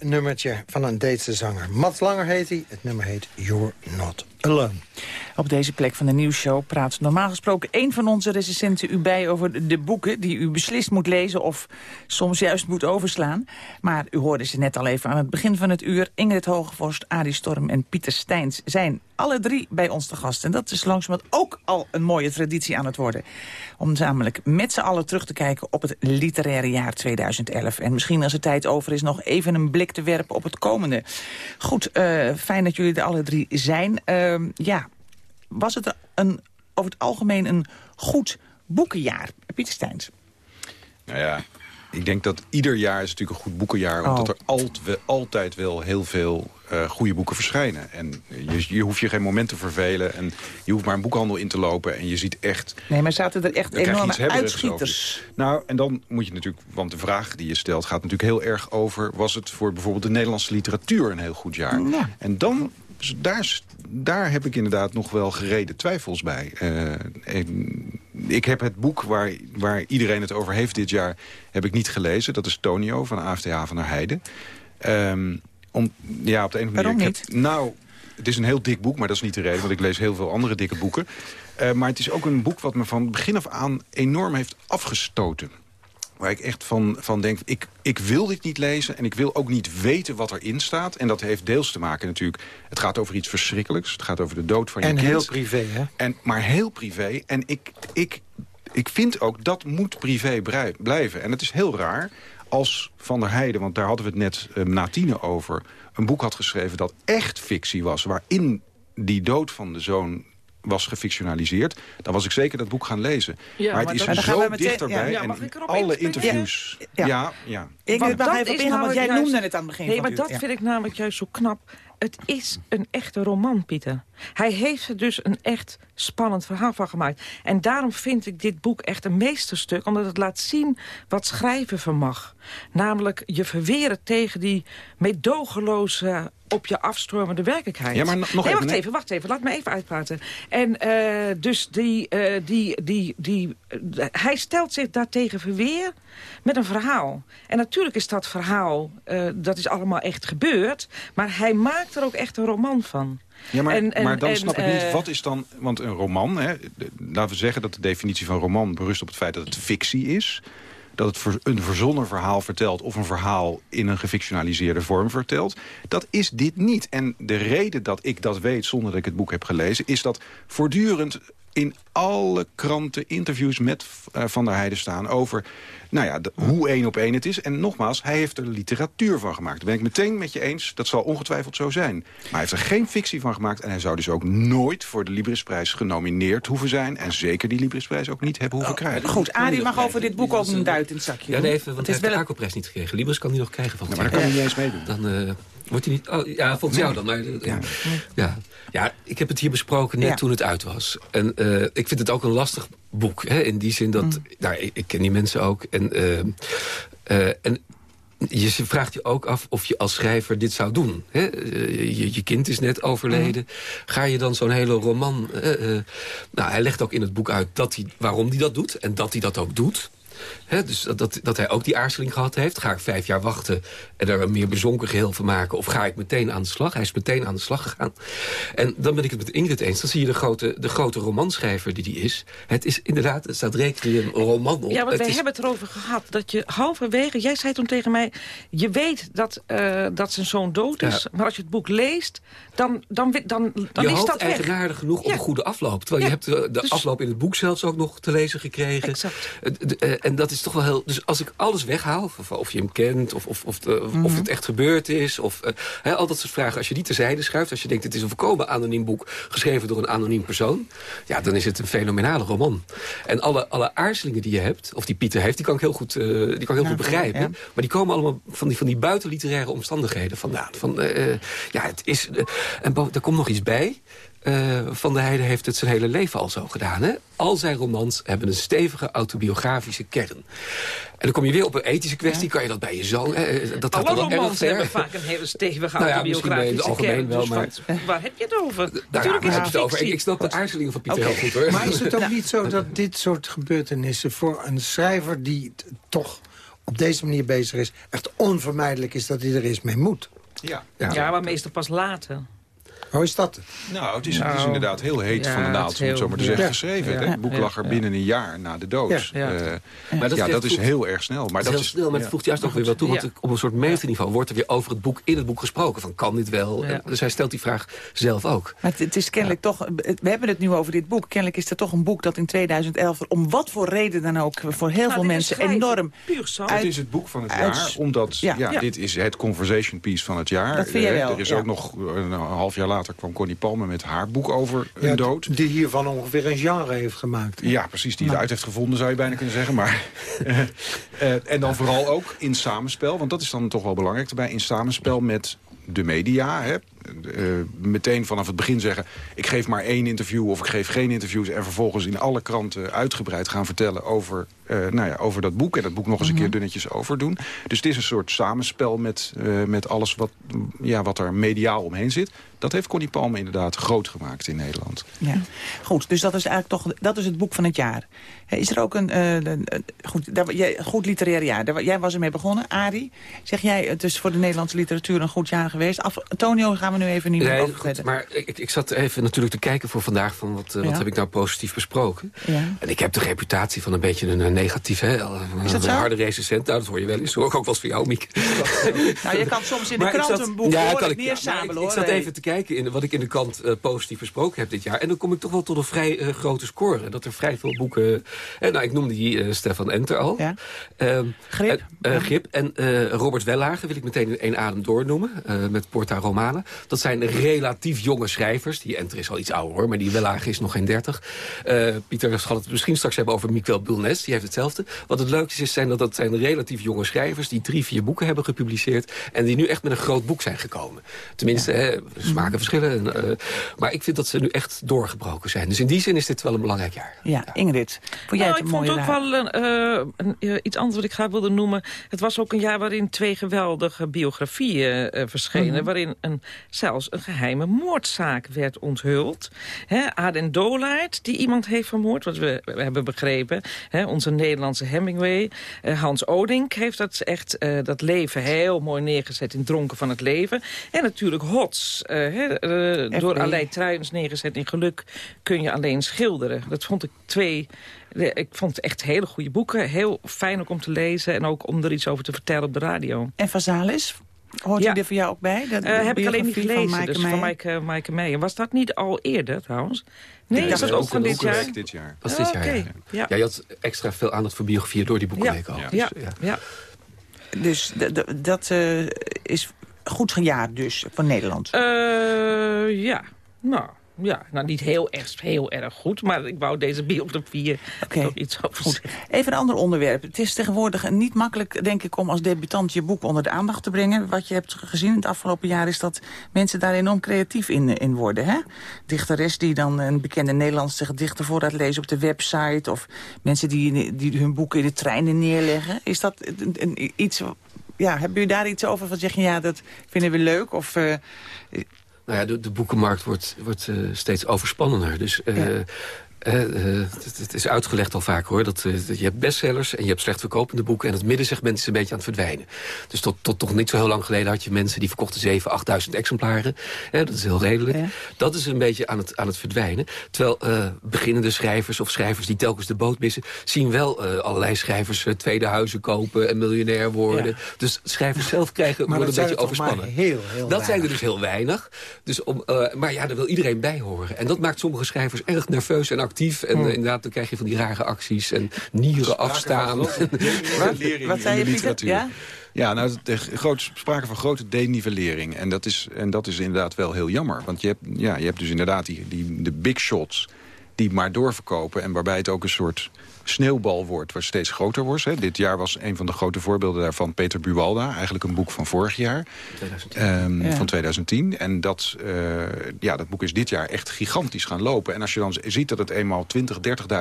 nummertje van een Duitse zanger. Mats Langer heet hij. Het nummer heet You're Not Alone.
Op deze plek van de nieuwsshow praat normaal gesproken één van onze recensenten u bij over de boeken die u beslist moet lezen of soms juist moet overslaan. Maar u hoorde ze net al even aan het begin van het uur. Ingrid Hogevorst, Arie Storm en Pieter Steins zijn alle drie bij ons te gast. En dat is langzamerhand ook al een mooie traditie aan het worden. Om namelijk met z'n allen terug te kijken op het literaire jaar 2011. En misschien als er tijd over is nog even een blik te werpen op het komende. Goed, eh, fijn dat jullie er alle drie zijn. Ehm, ja, was het een, over het algemeen een goed boekenjaar? Pieter Steins.
Nou ja, ik denk dat ieder jaar is natuurlijk een goed boekenjaar...
Oh.
omdat er alt, we- altijd wel heel veel eh, goede boeken verschijnen. En je, je hoeft je geen moment te vervelen. En je hoeft maar een boekhandel in te lopen. En je ziet echt...
Nee, maar zaten er echt enorme uitschieters?
Nou, en dan moet je natuurlijk... Want de vraag die je stelt gaat natuurlijk heel erg over... was het voor bijvoorbeeld de Nederlandse literatuur een heel goed jaar?
Ja.
En dan... dus Daar, daar heb ik inderdaad nog wel gereden twijfels bij. Eh, ik heb het boek waar, waar iedereen het over heeft dit jaar... heb ik niet gelezen. Dat is Tonio van AFTH van der Heijden. Ehm, om, ja, op de een of andere
Waarom
manier... ik heb- nou, het is een heel dik boek, maar dat is niet de reden. Want ik lees heel veel andere dikke boeken. Eh, maar het is ook een boek wat me van begin af aan enorm heeft afgestoten. Waar ik echt van, van denk, ik, ik wil dit niet lezen... en ik wil ook niet weten wat erin staat. En dat heeft deels te maken natuurlijk... het gaat over iets verschrikkelijks. Het gaat over de dood van je
En
kind.
heel privé, hè?
En, maar heel privé. En ik, ik, ik vind ook, dat moet privé blijven. En het is heel raar als Van der Heijden... want daar hadden we het net eh, na tienen over... een boek had geschreven dat echt fictie was... waarin die dood van de zoon was gefictionaliseerd... dan was ik zeker dat boek gaan lezen.
Ja,
maar het
maar
is
gaan
zo
we meteen-
dichterbij.
ja,
en
mag
in
ik erop
alle interviews...
Ja.
Ja, ja.
Ik wil
dat
even op
is
ingaan, want jij noemde het aan het begin
Nee, maar dat
ja.
vind ik namelijk juist zo knap. Het is een echte roman, Pieter. Hij heeft er dus een echt spannend verhaal van gemaakt. En daarom vind ik dit boek echt een meesterstuk... omdat het laat zien wat schrijven vermag. Namelijk je verweren tegen die meedogenloze op je afstormende werkelijkheid.
Ja, maar nog
nee,
even,
wacht
nee.
even, wacht even. Laat me even uitpraten. En eh, dus die, eh, die, die, die, eh, hij stelt zich daartegen verweer met een verhaal. En natuurlijk is dat verhaal, dat is allemaal echt gebeurd. Maar hij maakt er ook echt een roman van.
Ja, maar,
En- en-
maar dan
en,
snap ik niet, wat is dan... Want een roman, hè, laten we zeggen dat de definitie van roman berust op het feit dat het fictie is. Dat het een verzonnen verhaal vertelt of een verhaal in een gefictionaliseerde vorm vertelt. Dat is dit niet. En de reden dat ik dat weet zonder dat ik het boek heb gelezen... is dat voortdurend in alle kranten interviews met eh, Van der Heijden staan... over nou ja, de- hoe één op één het is. En nogmaals, hij heeft er literatuur van gemaakt. Daar ben ik meteen met je eens, dat zal ongetwijfeld zo zijn. Maar hij heeft er geen fictie van gemaakt... en hij zou dus ook nooit voor de Librisprijs genomineerd hoeven zijn... en zeker die Librisprijs ook niet hebben hoeven krijgen.
Goed, Arie mag over dit boek ook een duit in het zakje
Ja, nee, even, want
het
hij heeft
wel
de ACO-prijs niet gekregen. Libris kan hij nog krijgen van
Ja, maar dan kan hij niet eens meedoen.
Dan eh, wordt hij niet... Oh, ja, volgens jou dan. Maar, eh, ja. Ja. Ja. ik heb het hier besproken net
Ja.
toen het uit was. En eh, ik vind het ook een lastig boek. Hè, in die zin dat...
Mm.
Nou, ik, ik ken die mensen ook. En, eh, eh, en je vraagt je ook af of je als schrijver dit zou doen. Hè? Eh, Je, je kind is net overleden.
Mm.
Ga je dan zo'n hele roman... nou, hij legt ook in het boek uit dat hij, waarom hij dat doet. En dat hij dat ook doet. Dus dat, dat, dat hij ook die aarzeling gehad heeft. Ga ik vijf jaar wachten en er een meer bezonken geheel van maken? Of ga ik meteen aan de slag? Hij is meteen aan de slag gegaan. En dan ben ik het met Ingrid eens. Dan zie je de grote, de grote romanschrijver die die is. Het is inderdaad, het staat rekening een roman op.
Ja, want
Het
wij
is-
hebben het erover gehad. Dat je halverwege, jij zei toen tegen mij... je weet dat, eh, dat zijn zoon dood is.
Ja.
Maar als je het boek leest, dan, dan, dan, dan, dan
je
is dat weg.
eigenaardig genoeg op
Ja.
een goede afloop. Terwijl
Ja,
je hebt de, de
dus-
afloop in het boek zelfs ook nog te lezen gekregen.
Exact.
Eh, eh, En dat is toch wel heel... Dus als ik alles weghaal, of, of je hem kent, of, of, of, de-
Mhm.
of het echt gebeurd is... of eh, al dat soort vragen, als je die terzijde schuift... als je denkt, het is een volkomen anoniem boek... geschreven door een anoniem persoon... ja, dan is het een fenomenale roman. En alle, alle aarzelingen die je hebt, of die Pieter heeft... die kan ik heel goed, eh, die kan ik heel
Ja,
goed begrijpen.
ja.
Maar die komen allemaal van die, van die buitenliteraire omstandigheden vandaan. Van, eh, ja, het is, en er komt nog iets bij... Eh, Van der Heijden heeft het zijn hele leven al zo gedaan. Hè? Al zijn romans hebben een stevige autobiografische kern. En dan kom je weer op een ethische kwestie. Kan je dat bij je zoon? eh, Dat
Alle romans hebben vaak een hele stevige
Nou ja, misschien in het
autobiografische
algemeen
kern.
wel,
dus
maar-
wat- waar heb je het over?
Daar
Natuurlijk is
heb
het
je het over. Ik, ik snap de aarzelingen van Pieter heel goed hoor.
Maar is het ook niet zo dat dit soort gebeurtenissen... voor een schrijver die toch op deze manier bezig is... echt onvermijdelijk is dat hij er eens mee moet?
Ja.
Ja, maar meestal pas later.
Hoe is dat?
Nou, het is, het is
Nou,
inderdaad heel heet
ja,
van de naald, om het zo maar te
heel-
zeggen,
ja.
geschreven.
Ja.
Het boek
Ja.
lag er binnen een jaar na de dood.
Ja.
Eh,
Maar dat
dat is heel erg snel. Maar dat
heel
is,
snel, maar het voegt juist ook weer wel toe. Want
Ja.
op een soort meterniveau wordt er weer over het boek in het boek gesproken. Van kan dit wel? Dus hij stelt die vraag zelf ook.
Maar het, het is kennelijk toch, we hebben het nu over dit boek. Kennelijk is er toch een boek dat in 2011, er om wat voor reden dan ook, voor heel
Nou,
veel mensen enorm...
Puur zo.
Het is het boek van het
uit-
jaar, omdat
Ja.
ja.
Ja.
dit is het conversation piece van het jaar.
Dat vind jij
Eh,
wel,
Er is ook nog een half jaar later kwam Connie Palmer met haar boek over een dood.
Die hiervan ongeveer een genre heeft gemaakt.
Ja, precies, die het uit heeft gevonden, zou je bijna kunnen zeggen. Maar, eh, eh, en dan vooral ook in samenspel, want dat is dan toch wel belangrijk erbij... in samenspel met de media. Hè. Eh, meteen vanaf het begin zeggen... ik geef maar één interview of ik geef geen interviews... en vervolgens in alle kranten uitgebreid gaan vertellen over, eh, nou ja, over dat boek... en dat boek nog eens een keer dunnetjes overdoen. Dus het is een soort samenspel met, eh, met alles wat, ja, wat er mediaal omheen zit. Dat heeft Connie Palme inderdaad groot gemaakt in Nederland.
Ja. Goed, dus dat is eigenlijk toch dat is het boek van het jaar. Is er ook een, goed, daar, jij, goed literair jaar? Daar, jij was ermee begonnen, Arie. Zeg jij, het is voor de Nederlandse literatuur een goed jaar geweest. Af, Tonio gaan we nu even niet meer
Nee,
over
goed, maar ik, ik zat even natuurlijk te kijken voor vandaag... van wat, eh, wat heb ik nou positief besproken.
Ja.
En ik heb de reputatie van een beetje een, eh, negatief... Hè, een,
Is dat
een harde recensent. Nou, dat hoor je wel eens. hoor ik ook wel eens van jou, Miek.
Nou, je kan soms in de
Maar
krant
zat-
een boek
ja,
behoorlijk
kan ik, ja, zat even te kijken in wat ik in de krant eh, positief besproken heb dit jaar. En dan kom ik toch wel tot een vrij eh, grote score. Dat er vrij veel boeken... eh, nou, ik noemde die Stefan Enter al.
Ja.
Ehm,
Grip.
eh, eh, Grip. En Robert Wellagen wil ik meteen in één adem doornoemen. met Porta Romana. Dat zijn relatief jonge schrijvers. Die Enter is al iets ouder hoor, maar die Wellage is nog geen 30. Uh, Pieter zal het misschien straks hebben over Miquel Bulnes. Die heeft hetzelfde. Wat het leukste is, zijn dat dat zijn relatief jonge schrijvers... die drie, vier boeken hebben gepubliceerd... en die nu echt met een groot boek zijn gekomen. Tenminste, ja. hè, smaken verschillen. En, uh, maar ik vind dat ze nu echt doorgebroken zijn. Dus in die zin is dit wel een belangrijk jaar.
Ja, ja. Ingrid, vond jij
nou,
het
ik vond ook wel een, uh, een, uh, iets anders wat ik graag wilde noemen. Het was ook een jaar waarin twee geweldige biografieën uh, verschenen... Mm -hmm. waarin een, zelfs een geheime moordzaak werd onthuld. He, Aden Dolaert, die iemand heeft vermoord, wat we, we hebben begrepen. He, onze Nederlandse Hemingway. Hans Odink heeft dat echt dat leven heel mooi neergezet in Dronken van het Leven. En natuurlijk Hots, door Aleid Truijens neergezet in Geluk... kun je alleen schilderen. Dat vond ik twee ik vond het echt hele goede boeken. Heel fijn ook om te lezen en ook om er iets over te vertellen op de radio.
En Vazalis? Hoort ja. die er voor jou ook bij?
Dat, uh, heb ik alleen niet gelezen, van dus van Maaike, Maaike Meijer. Was dat niet al eerder trouwens? Nee,
ja,
dat was ook van dit jaar?
Was dit jaar.
Was dit jaar,
okay.
ja. Ja. ja. je had extra veel aandacht voor biografieën door die boekenweek al.
Ja, ja.
Dus,
ja.
dus dat uh, is goed jaar dus van Nederland?
Uh, ja, nou... Ja, nou niet heel erg, heel erg goed, maar ik wou deze biografie okay. toch iets over
goed. Even een ander onderwerp. Het is tegenwoordig niet makkelijk, denk ik, om als debutant je boek onder de aandacht te brengen. Wat je hebt gezien het afgelopen jaar is dat mensen daar enorm creatief in, in worden. Hè? Dichteres die dan een bekende Nederlandse gedichten vooruit lezen op de website. Of mensen die, die hun boeken in de treinen neerleggen. Is dat een, een, iets... Ja, hebben jullie daar iets over van zeggen, ja, dat vinden we leuk? Of... Uh,
nou ja, de, boekenmarkt wordt, wordt uh, steeds overspannender. Dus ja. Uh, het, het, is uitgelegd al vaak hoor. Dat, je hebt bestsellers en je hebt slecht verkopende boeken. En het middensegment is een beetje aan het verdwijnen. Dus tot, tot toch niet zo heel lang geleden had je mensen die verkochten 7.000, 8.000 exemplaren. dat is heel redelijk. Ja. Dat is een beetje aan het, aan het verdwijnen. Terwijl beginnende schrijvers of schrijvers die telkens de boot missen... zien wel allerlei schrijvers tweede huizen kopen en miljonair worden. Ja. Dus schrijvers zelf krijgen, worden een beetje overspannen.
Heel, heel
dat zijn er dus heel weinig. Dus om, maar ja, daar wil iedereen bij horen. En dat maakt sommige schrijvers erg nerveus en actief. En uh, inderdaad, dan krijg je van die rare acties en nieren afstaan.
Wat, wat zei je, Pieter? Ja?
Ja, nou, de groot, sprake van grote denivellering. En dat, is, en dat is inderdaad wel heel jammer. Want je hebt, ja, je hebt dus inderdaad die, die, de big shots die maar doorverkopen... en waarbij het ook een soort sneeuwbal wordt, wat steeds groter wordt. Hè. Dit jaar was een van de grote voorbeelden daarvan Peter Buwalda. Eigenlijk een boek van vorig jaar.
2010.
Um,
ja.
Van 2010. En dat, uh, ja, dat boek is dit jaar echt gigantisch gaan lopen. En als je dan ziet dat het eenmaal 20,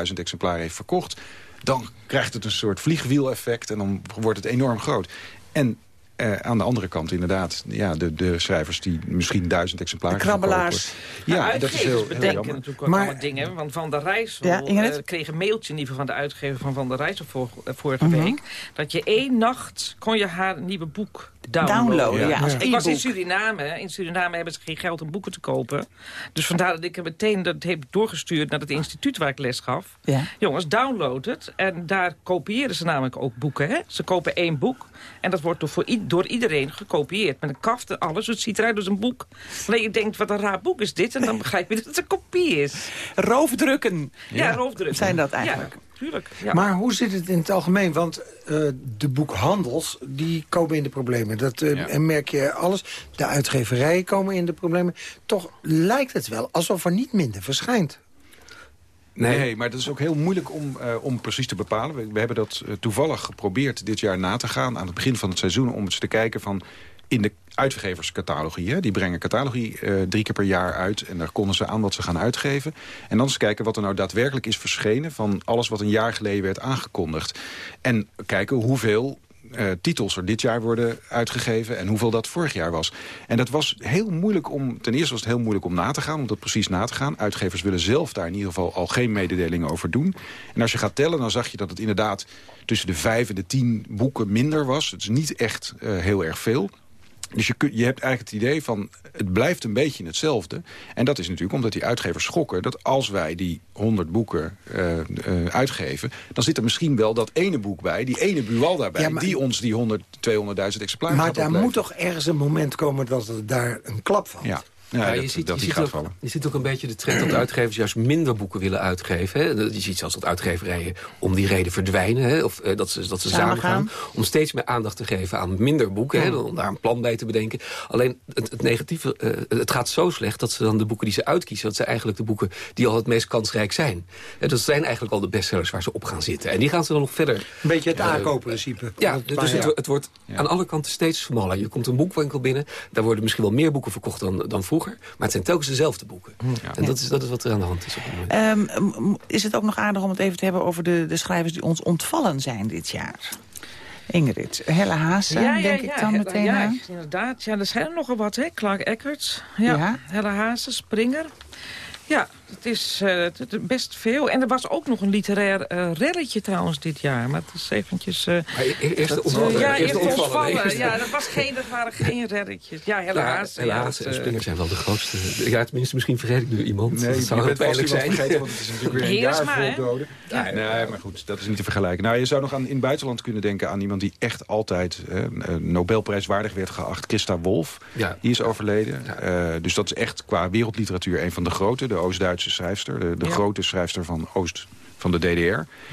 30.000 exemplaren heeft verkocht... dan krijgt het een soort vliegwiel-effect en dan wordt het enorm groot. En uh, aan de andere kant inderdaad, ja, de, de schrijvers die misschien duizend exemplaren
De krabbelaars.
Ja, ja dat is heel,
bedenken
heel
natuurlijk ook maar, allemaal dingen. Want Van der Rijssel
ja,
uh, kreeg een mailtje in ieder geval van de uitgever van Van der Rijssel vor, uh, vorige
Mhm.
uh -huh. week. Dat je één nacht kon je haar nieuwe boek downloaden.
downloaden ja.
Ja. Ik was in Suriname. In Suriname hebben ze geen geld om boeken te kopen. Dus vandaar dat ik meteen dat heb doorgestuurd naar het instituut waar ik les gaf.
Ja.
Jongens, download het. En daar kopiëren ze namelijk ook boeken. Hè? Ze kopen één boek. En dat wordt door, voor, door iedereen gekopieerd. Met een kaft en alles. Het ziet eruit als een boek. Alleen je denkt, wat een raar boek is dit? En dan begrijp je dat het een kopie is.
Roofdrukken.
Ja, ja roofdrukken.
Zijn dat eigenlijk.
Tuurlijk, ja.
Maar hoe zit het in het algemeen? Want uh, de boekhandels, die komen in de problemen. Dat uh, ja. merk je alles. De uitgeverijen komen in de problemen. Toch lijkt het wel alsof er niet minder verschijnt.
Nee. nee, maar dat is ook heel moeilijk om, uh, om precies te bepalen. We, we hebben dat uh, toevallig geprobeerd dit jaar na te gaan... aan het begin van het seizoen om eens te kijken van... in de uitgeverscatalogie. Die brengen catalogie uh, drie keer per jaar uit. En daar konden ze aan wat ze gaan uitgeven. En dan eens kijken wat er nou daadwerkelijk is verschenen... van alles wat een jaar geleden werd aangekondigd. En kijken hoeveel uh, titels er dit jaar worden uitgegeven... en hoeveel dat vorig jaar was. En dat was heel moeilijk om... Ten eerste was het heel moeilijk om na te gaan, om dat precies na te gaan. Uitgevers willen zelf daar in ieder geval al geen mededelingen over doen. En als je gaat tellen, dan zag je dat het inderdaad... tussen de vijf en de tien boeken minder was. Het is niet echt uh, heel erg veel. Dus je, je hebt eigenlijk het idee van, het blijft een beetje hetzelfde. En dat is natuurlijk omdat die uitgevers schokken... dat als wij die 100 boeken uh, uh, uitgeven... dan zit er misschien wel dat ene boek bij, die ene buwal daarbij... Ja, maar, die ons die 100, 200.000 exemplaren
Maar daar moet toch ergens een moment komen dat er daar een klap valt?
Ja. Ja,
Ja,
dat,
je, ziet,
dat
je,
die
ziet
gaat
ook,
vallen.
je ziet ook een beetje de trend dat uitgevers juist minder boeken willen uitgeven. Hè. Je ziet zelfs dat uitgeverijen om die reden verdwijnen. Hè. Of eh, dat ze, dat ze
Samen
gaan. Om steeds meer aandacht te geven aan minder boeken. Hè, om daar een plan bij te bedenken. Alleen het, het negatieve, eh, het gaat zo slecht dat ze dan de boeken die ze uitkiezen... dat zijn eigenlijk de boeken die al het meest kansrijk zijn. Hè, dat zijn eigenlijk al de bestsellers waar ze op gaan zitten. En die gaan ze dan nog verder...
Een beetje het
eh,
aankoopprincipe.
Ja,
Dat-
dus het, wordt aan alle kanten steeds smaller. Je komt een boekwinkel binnen, daar worden misschien wel meer boeken verkocht dan, dan vroeger. Maar het zijn telkens dezelfde boeken. En dat is, dat is wat er aan de hand is op het moment.
Ehm, is het ook nog aardig om het even te hebben over de, de schrijvers die ons ontvallen zijn dit jaar? Ingrid, Helle Haase, denk ik dan meteen
ja,
aan.
inderdaad. Ja, er zijn er nogal wat, hè. Clark Eckerts, ja,
Ja.
Helle Haase, Springer. Ja, het is eh, het- het- best veel. En er was ook nog een literair eh relletje trouwens dit jaar. Maar het is eventjes...
Maar e- eerst ontvallen,
ja,
eerst ontvallen.
Ja, dat, was geen, dat waren geen relletjes. Ja, Helle
Ja. Helle
ja,
zijn wel de grootste. Ja, tenminste, misschien vergeet ik nu iemand.
Nee,
dat zou
vast
pijnlijk zijn.
vergeten, want het is natuurlijk weer een
Heersma,
jaar vol doden. Nee, maar goed, dat is niet te vergelijken. Nou, je zou nog aan, in het buitenland kunnen denken aan iemand die echt altijd Nobelprijswaardig werd geacht. Christa Wolf,
Ja.
die is overleden. Eh, dus dat is echt qua wereldliteratuur een van de grote. De Oost-Duitse schrijfster, de, de
Ja.
grote schrijfster van Oost van de DDR.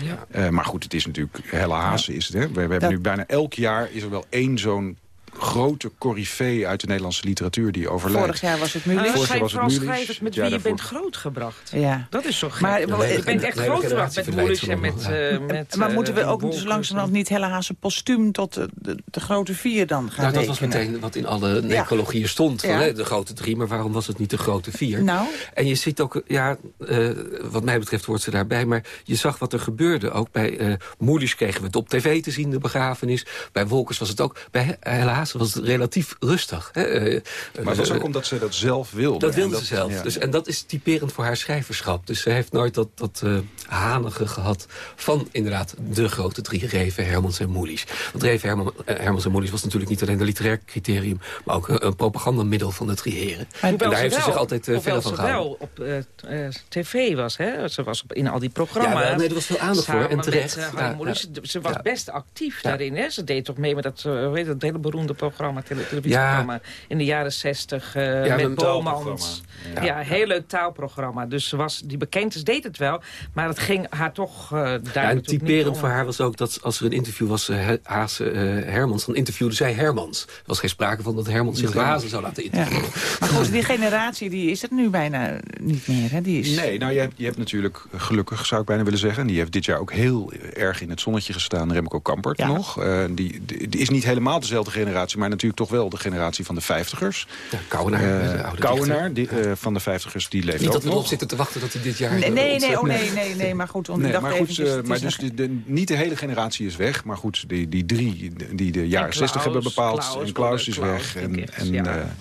Ja.
Eh, maar goed, het is natuurlijk Helle Haase is het. Hè? We, we hebben
Dat-
nu bijna elk jaar is er wel één zo'n grote coryfee uit de Nederlandse literatuur die overlijdt.
Vorig jaar was het Mulisch.
er
Vorig
zijn
jaar was het
vooral
Mulisch,
schrijvers met wie je bent grootgebracht.
Ja.
Dat is zo gek.
Maar-
je bent echt grootgebracht met en met... eh, met
maar
eh,
moeten we ook dus langzamerhand niet Helle Haase postuum tot de, de, de grote vier dan gaan
Nou, dat was meteen wat in alle necrologieën stond. Van,
Ja.
hè, de grote drie, maar waarom was het niet de grote vier?
Nou?
En je ziet ook, ja, eh, wat mij betreft hoort ze daarbij... maar je zag wat er gebeurde. Ook bij eh Moelis kregen we het op tv te zien, de begrafenis. Bij Wolkers was het ook. Bij Helle Haase was relatief rustig. Hè. Eh,
Maar het was
eh,
ook omdat ze dat zelf wilde.
dat
En
wilde ze zelf.
ja.
Dus, en dat is typerend voor haar schrijverschap. Dus ze heeft nooit dat, dat eh, hanige gehad van inderdaad de grote drie Reven, Hermans en Moelis. Want Reven, Herman, eh, Hermans en Moelis was natuurlijk niet alleen een literair criterium... maar ook een, een propagandamiddel van de drie heren. en daar
ze
heeft ze zich altijd uh, veel van
ze
gehouden.
wel op eh, eh, tv was, hè? Ze was op, in al die programma's.
Ja, wel, nee, er was veel aandacht voor, en terecht.
Met, eh,
Ja.
Ze was
Ja.
best actief
Ja.
daarin, hè? Ze deed toch mee met dat, uh, weet dat hele beroemde programma, tele televisieprogramma... in de jaren zestig uh,
Ja,
met Bomans.
Ja.
Ja, heel leuk taalprogramma. Dus ze was, die bekenders deed het wel, maar het ging haar toch uh, daar
Ja, en typerend voor haar was ook dat als er een interview was, uh, Haase uh, Hermans, dan interviewde zij Hermans. Er was geen sprake van dat Hermans zich door zou laten interviewen.
Ja. Maar goed, die generatie die is het nu bijna niet meer. Hè? Die is...
Nee, nou je hebt, je hebt natuurlijk, gelukkig zou ik bijna willen zeggen... die heeft dit jaar ook heel erg in het zonnetje gestaan, Remco Kampert
Ja.
nog. Uh, die, die, die is niet helemaal dezelfde generatie... maar natuurlijk toch wel de generatie van de vijftigers.
Ja, Kouwenaar,
Uh,
de oude
Kouwenaar die, uh, van de vijftigers, die leeft
Niet
ook
dat we
nog.
erop zitten te wachten dat hij dit jaar...
Nee, nee, nee, oh, nee, nee, nee, maar goed.
Nee,
dacht
maar goed,
eventjes,
uh,
het
maar dus de, de, niet de hele generatie is weg. Maar goed, die, die drie die de jaren 60 hebben bepaald.
Klaus,
en Klaus is
Klaus,
weg. En,
ik,
en,
ja.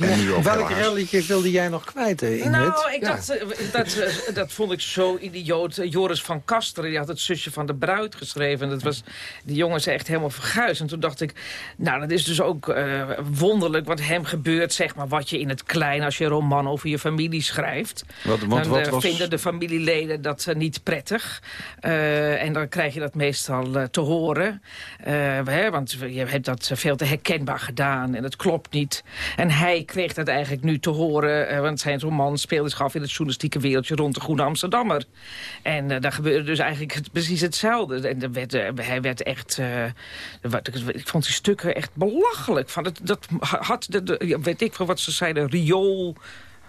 En nu ook
Welk
helaas.
relletje wilde jij nog kwijt, eh, Ingrid?
Nou, ik
Ja.
dacht, eh, dat, eh, dat vond ik zo idioot. Joris van Kasteren, die had het zusje van de bruid geschreven. En dat was, die jongen is echt helemaal verguisd. En toen dacht ik, nou, dat is dus ook eh, wonderlijk wat hem gebeurt. Zeg maar, wat je in het klein, als je een roman over je familie schrijft.
Wat, want,
dan
wat was...
vinden de familieleden dat niet prettig. Eh, en dan krijg je dat meestal te horen. Eh, hè, want je hebt dat veel te herkenbaar gedaan en het klopt niet. En hij kreeg dat eigenlijk nu te horen. eh, want zijn roman speelde zich in het journalistieke wereldje rond de Goede Amsterdammer. En eh, daar gebeurde dus eigenlijk precies hetzelfde. En er werd, eh, hij werd echt... wat- ik vond die stukken echt belachelijk. Van het, dat had, de, weet ik veel wat ze zeiden, riool...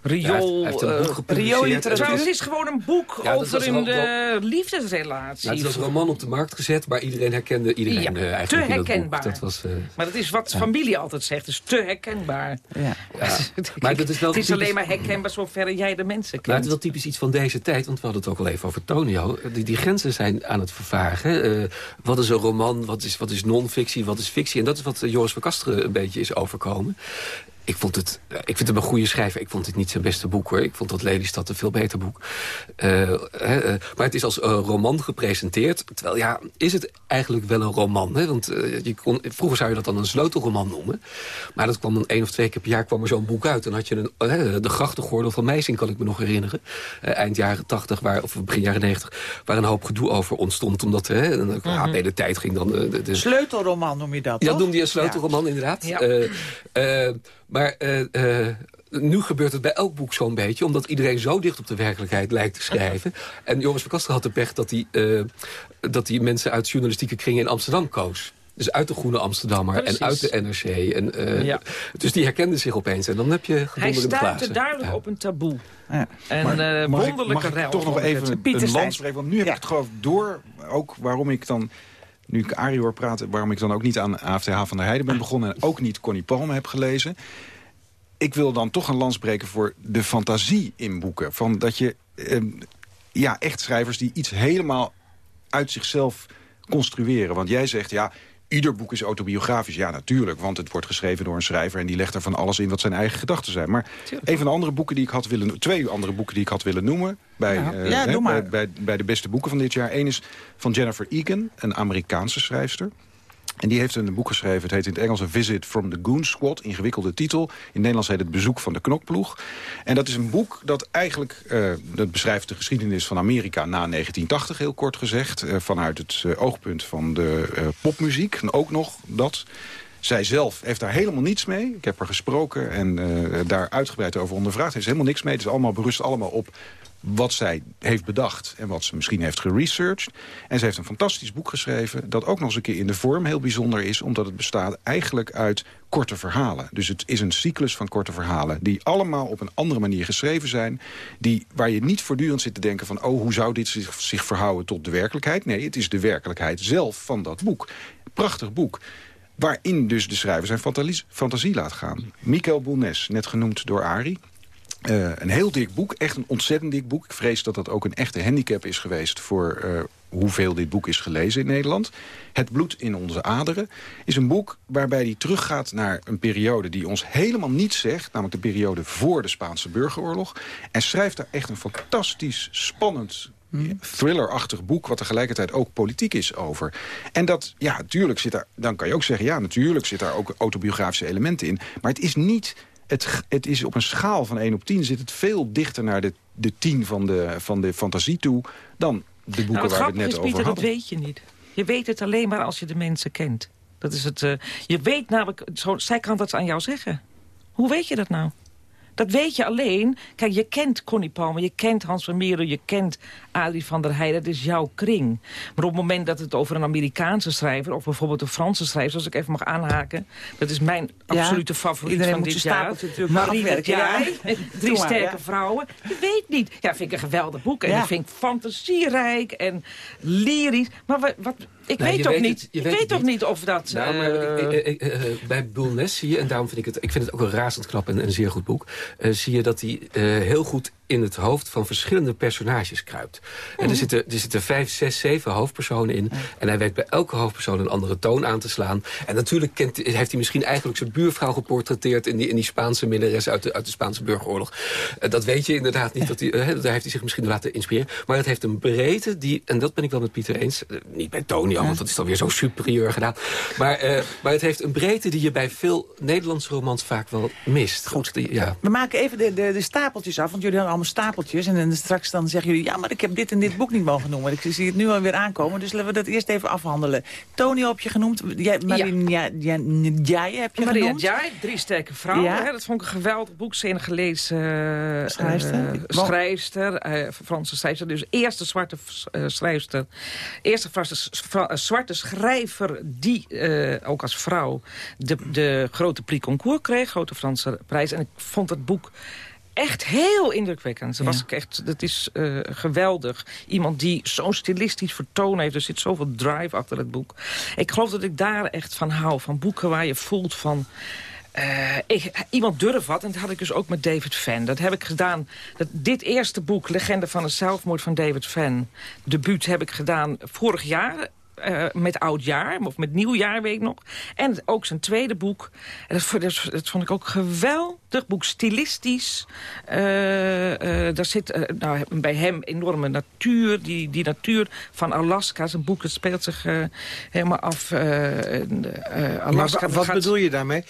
Riool, eh. Trouwens, het is gewoon een boek
Ja,
over een eh, liefdesrelatie.
Nou, het was een roman op de markt gezet, maar iedereen herkende iedereen
Ja,
eh,
te
eigenlijk dat boek.
herkenbaar.
Dat was, eh,
Maar dat is wat familie altijd zegt, dus te herkenbaar.
Ja.
ja. Maar dat is wel
het is
typisch-
alleen maar herkenbaar zover jij de mensen
Nou, het
kent.
is wel typisch iets van deze tijd, want we hadden het ook al even over Tonio. Die, die grenzen zijn aan het vervagen. Eh, wat is een roman, wat is, wat is non-fictie, wat is fictie? En dat is wat Joris van Kasteren een beetje is overkomen. Ik, vond het, eh, ik vind hem een goede schrijver. Ik vond het niet zijn beste boek, hoor. Ik vond dat Lelystad een veel beter boek. Eh, hè, eh, maar het is als roman gepresenteerd. Terwijl, ja, is het eigenlijk wel een roman? Hè? Want je kon, vroeger zou je dat dan een sleutelroman noemen. Maar dat kwam dan één of twee keer per jaar kwam er zo'n boek uit. Dan had je een, de grachtengordel van Meising, kan ik me nog herinneren. Eind jaren tachtig, of begin jaren negentig... waar een hoop gedoe over ontstond. Omdat hè, de HP de tijd ging dan... de, de,
Sleutelroman noem je dat,
ja,
toch?
noemde je een sleutelroman, inderdaad.
Ja.
Maar eh, eh, nu gebeurt het bij elk boek zo'n beetje... omdat iedereen zo dicht op de werkelijkheid lijkt te schrijven. En Joris van Kastel had de pech dat hij, eh, dat hij mensen uit journalistieke kringen in Amsterdam koos. Dus uit de Groene Amsterdammer
Precies.
en uit de NRC. En, eh,
Ja.
Dus die herkenden zich opeens. En dan heb je
Hij
gedonderde
stuitte
glazen.
duidelijk op een taboe.
Ja.
En
Maar
eh
mag ik-
wonderlijke
mag ik
rel
toch nog even een, land spreken? Want nu heb ik het geloof door, ook waarom ik dan... Nu ik Arie hoor praten, waarom ik dan ook niet aan AFTH van der Heijden ben begonnen... en ook niet Connie Palme heb gelezen. Ik wil dan toch een lans breken voor de fantasie in boeken. Van dat je, eh, ja, echt schrijvers die iets helemaal uit zichzelf construeren. Want jij zegt, ja, ieder boek is autobiografisch. Ja, natuurlijk, want het wordt geschreven door een schrijver... en die legt er van alles in wat zijn eigen gedachten zijn. Maar een van de andere boeken die ik had willen... twee andere boeken die ik had willen noemen... bij,
Ja.
eh,
Ja,
hè, bij, bij, bij de beste boeken van dit jaar. Eén is van Jennifer Egan, een Amerikaanse schrijfster. En die heeft een boek geschreven, het heet in het Engels... A Visit from the Goon Squad, ingewikkelde titel. In het Nederlands heet het Bezoek van de Knokploeg. En dat is een boek dat eigenlijk... eh, dat beschrijft de geschiedenis van Amerika na 1980, heel kort gezegd. eh, vanuit het eh, oogpunt van de popmuziek. En ook nog dat... Zij zelf heeft daar helemaal niets mee. Ik heb haar gesproken en daar uitgebreid over ondervraagd. Er is helemaal niks mee. Het is allemaal berust allemaal op wat zij heeft bedacht en wat ze misschien heeft geresearched. En ze heeft een fantastisch boek geschreven... dat ook nog eens een keer in de vorm heel bijzonder is... omdat het bestaat eigenlijk uit korte verhalen. Dus het is een cyclus van korte verhalen... die allemaal op een andere manier geschreven zijn... Die, waar je niet voortdurend zit te denken van... oh, hoe zou dit zich, zich verhouden tot de werkelijkheid? Nee, het is de werkelijkheid zelf van dat boek. Prachtig boek. Waarin dus de schrijver zijn fantasie, laat gaan. Michael Boulnes, net genoemd door Ari. Eh, een heel dik boek, echt een ontzettend dik boek. Ik vrees dat dat ook een echte handicap is geweest... voor eh, hoeveel dit boek is gelezen in Nederland. Het bloed in onze aderen is een boek waarbij hij teruggaat naar een periode... die ons helemaal niets zegt, namelijk de periode voor de Spaanse burgeroorlog. En schrijft daar echt een fantastisch, spannend thrillerachtig boek... wat tegelijkertijd ook politiek is over. En dat, ja, natuurlijk zit daar... dan kan je ook zeggen, ja, natuurlijk zit daar ook autobiografische elementen in. Maar het is niet... Het, het is op een schaal van 1 op 10 zit het veel dichter naar de, de 10 van de, van de fantasie toe... dan de boeken
Nou,
waar we het net
is,
over
Pieter, dat
hadden.
weet je niet. Je weet het alleen maar als je de mensen kent. Dat is het, eh, je weet namelijk, zo, zij kan dat aan jou zeggen. Hoe weet je dat nou? Dat weet je alleen. Kijk, je kent Connie Palmer, je kent Hans van Meren, je kent Adrie van der Heijden. Dat is jouw kring. Maar op het moment dat het over een Amerikaanse schrijver... of bijvoorbeeld een Franse schrijver, als ik even mag aanhaken... dat is mijn
Ja,
absolute favoriet
iedereen
van
moet
dit jaar.
natuurlijk
Marie
afwerken, ja.
Jij, Drie sterke
ja.
vrouwen. Je weet niet. Ja, vind ik een geweldig boek. En
Ja.
dat vind ik fantasierijk en lyrisch. Maar wat, wat, ik weet toch
weet
niet,
het- je
ik
weet
toch
niet.
niet of dat...
Nou, maar
eh,
ik- ik- ik- eh, bij Bulnes zie je, en daarom vind ik het, ik vind het ook een razend knap en een zeer goed boek, eh, zie je dat hij eh, heel goed in het hoofd van verschillende personages kruipt. En er, zitten, er zitten vijf, zes, zeven hoofdpersonen in. En hij weet bij elke hoofdpersoon een andere toon aan te slaan. En natuurlijk kent, heeft hij misschien eigenlijk zijn buurvrouw geportretteerd... in die, in die Spaanse minnares uit de, uit de Spaanse burgeroorlog. Eh, dat weet je inderdaad niet. Dat hij, eh, daar heeft hij zich misschien laten inspireren. Maar het heeft een breedte die, en dat ben ik wel met Pieter eens... eh, niet bij Tonio, want dat is dan weer zo superieur gedaan. Maar, maar het heeft een breedte die je bij veel Nederlandse romans vaak wel mist. Goed. Die, ja.
We maken even de, de, de stapeltjes af, want jullie hadden allemaal stapeltjes. En dan straks dan zeggen jullie, ja, maar ik heb dit en dit boek niet mogen noemen. Ik zie het nu alweer aankomen, dus laten we dat eerst even afhandelen. Tonio heb je genoemd, jij, Maria ja. Jij heb je
Maria
genoemd.
Jai, Drie Sterke Vrouwen.
Ja.
Hè, dat vond ik een geweldig boek. Senegalese uh,
Schrijfster?
eh, schrijfster, eh, Franse schrijfster. Dus eerste zwarte schrijfster. Eerste zwarte schrijver die ook als vrouw de, de grote Prix Concours kreeg. Grote Franse prijs. En ik vond het boek echt heel indrukwekkend. Ze was echt, dat is eh, geweldig. Iemand die zo'n stilistisch vertoon heeft. Er zit zoveel drive achter het boek. Ik geloof dat ik daar echt van hou. Van boeken waar je voelt van... eh, ik, iemand durft wat. En dat had ik dus ook met David Fenn. Dat heb ik gedaan. Dat, dit eerste boek, Legende van het zelfmoord van David Fenn... debuut heb ik gedaan vorig jaar... eh, met oudjaar, of met nieuwjaar, weet ik nog. En ook zijn tweede boek. En dat, vond- dat, dat vond ik ook geweldig boek. Stilistisch. Eh, daar zit nou, bij hem enorme natuur. Die, die natuur van Alaska. Zijn boek het speelt zich helemaal af. Alaska.
Maar wat
gaat-
bedoel je daarmee?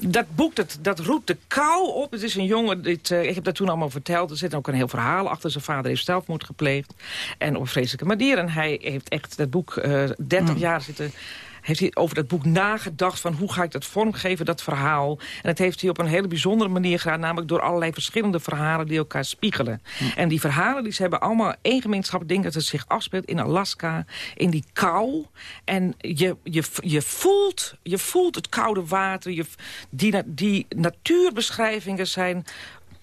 dat boek, dat, dat roept de kou op. Het is een jongen, dit, ik heb dat toen allemaal verteld. Er zit ook een heel verhaal achter. Zijn vader heeft zelfmoord gepleegd. En op vreselijke manier. En hij heeft echt dat boek eh 30 jaar zitten heeft hij over dat boek nagedacht... van hoe ga ik dat vormgeven, dat verhaal. En dat heeft hij op een hele bijzondere manier gedaan... namelijk door allerlei verschillende verhalen die elkaar spiegelen. En die verhalen die ze hebben allemaal één gemeenschap... denk dat het zich afspeelt in Alaska, in die kou. En je, je, je, voelt, je voelt het koude water. Je, die, die natuurbeschrijvingen zijn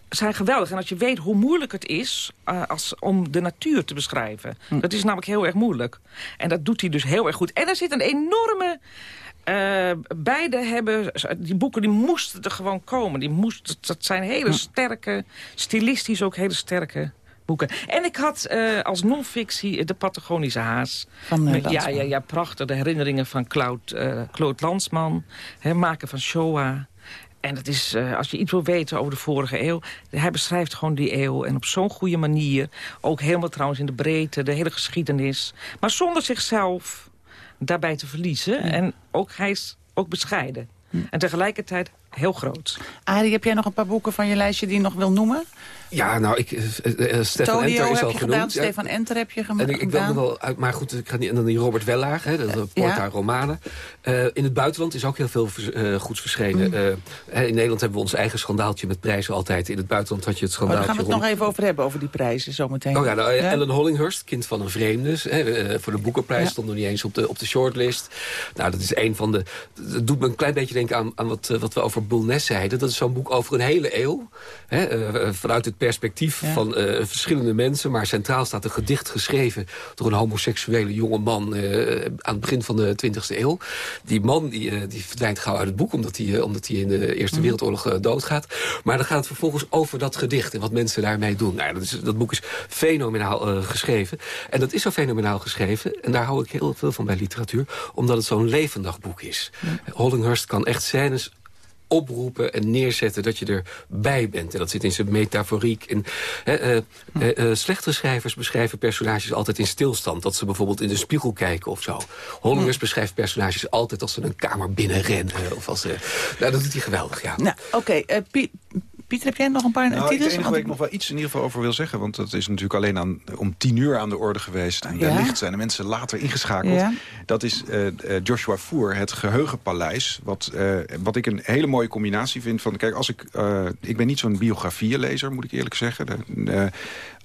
zijn geweldig. En als je weet hoe moeilijk het is uh, als, om de natuur te beschrijven.
Hm.
Dat is namelijk heel erg moeilijk. En dat doet hij dus heel erg goed. En er zit een enorme... Uh, beide hebben, die boeken die moesten er gewoon komen. Die moesten, dat zijn hele sterke, stilistisch ook hele sterke boeken. En ik had uh, als non-fictie de Patagonische Haas.
Van,
ja, ja, ja, prachtig. De herinneringen van Claude, uh, Claude Landsman. Hè, maken van Shoah. En dat is, uh, als je iets wil weten over de vorige eeuw... hij beschrijft gewoon die eeuw en op zo'n goede manier. Ook helemaal trouwens in de breedte, de hele geschiedenis. Maar zonder zichzelf daarbij te verliezen.
Ja.
En ook, hij is ook bescheiden. En tegelijkertijd heel groot.
Arie, heb jij nog een paar boeken van je lijstje die je nog wil noemen?
Ja, nou, ik, uh, uh, Stefan
Tonio
Enter is al
je
genoemd.
gedaan, Stefan Enter heb je gem
en ik, ik wil
gedaan.
nog wel uit, maar goed, ik ga niet, en dan die Robert Wellaag, hè, dat is een Porta
Ja.
Romane. Uh, in het buitenland is ook heel veel uh, goeds verschenen.
Mm.
Uh, in Nederland hebben we ons eigen schandaaltje met prijzen altijd. In het buitenland had je het
Oh, daar
schandaaltje
gaan we het
rond-
nog even over hebben, over die prijzen zometeen.
Oh ja, nou,
Ja?
Ellen Hollinghurst, kind van een vreemde. Hè, eh, voor de boekenprijs
Ja.
stond nog niet eens op de, op de shortlist. Nou, dat is een van de... Dat doet me een klein beetje denken aan, aan wat, wat we over Boulnes zeiden. Dat is zo'n boek over een hele eeuw. Hè, eh, vanuit het perspectief
Ja.
van eh, verschillende mensen. Maar centraal staat een gedicht geschreven door een homoseksuele jonge man... eh, aan het begin van de 20e eeuw. Die man die, eh, die verdwijnt gauw uit het boek... omdat hij, eh, omdat hij in de Eerste
Mhm.
Wereldoorlog eh, doodgaat. Maar dan gaat het vervolgens over dat gedicht... en wat mensen daarmee doen. Nou, dat, is, dat boek is fenomenaal eh, geschreven. En dat is zo fenomenaal geschreven... en daar hou ik heel veel van bij literatuur... omdat het zo'n levendig boek is. Hollinghurst kan echt scènes oproepen en neerzetten dat je erbij bent. En dat zit in zijn metaforiek. En, eh, eh, eh, slechtere schrijvers beschrijven personages altijd in stilstand. Dat ze bijvoorbeeld in de spiegel kijken of zo. Hollinghurst beschrijft personages altijd als ze een kamer binnenrennen. Of als nou, dat doet hij geweldig, ja.
Nou, oké. Pie- Pieter, heb jij nog een paar
Nou, het
titels?
enige waar ik nog wel iets in ieder geval over wil zeggen... want dat is natuurlijk alleen aan, om tien uur aan de orde geweest... en
Ja?
wellicht zijn de mensen later ingeschakeld.
Ja.
Dat is eh, eh, Joshua Foer, het Geheugenpaleis. Wat, eh, wat ik een hele mooie combinatie vind van... kijk, als ik, ik ben niet zo'n biografieënlezer, moet ik eerlijk zeggen. De,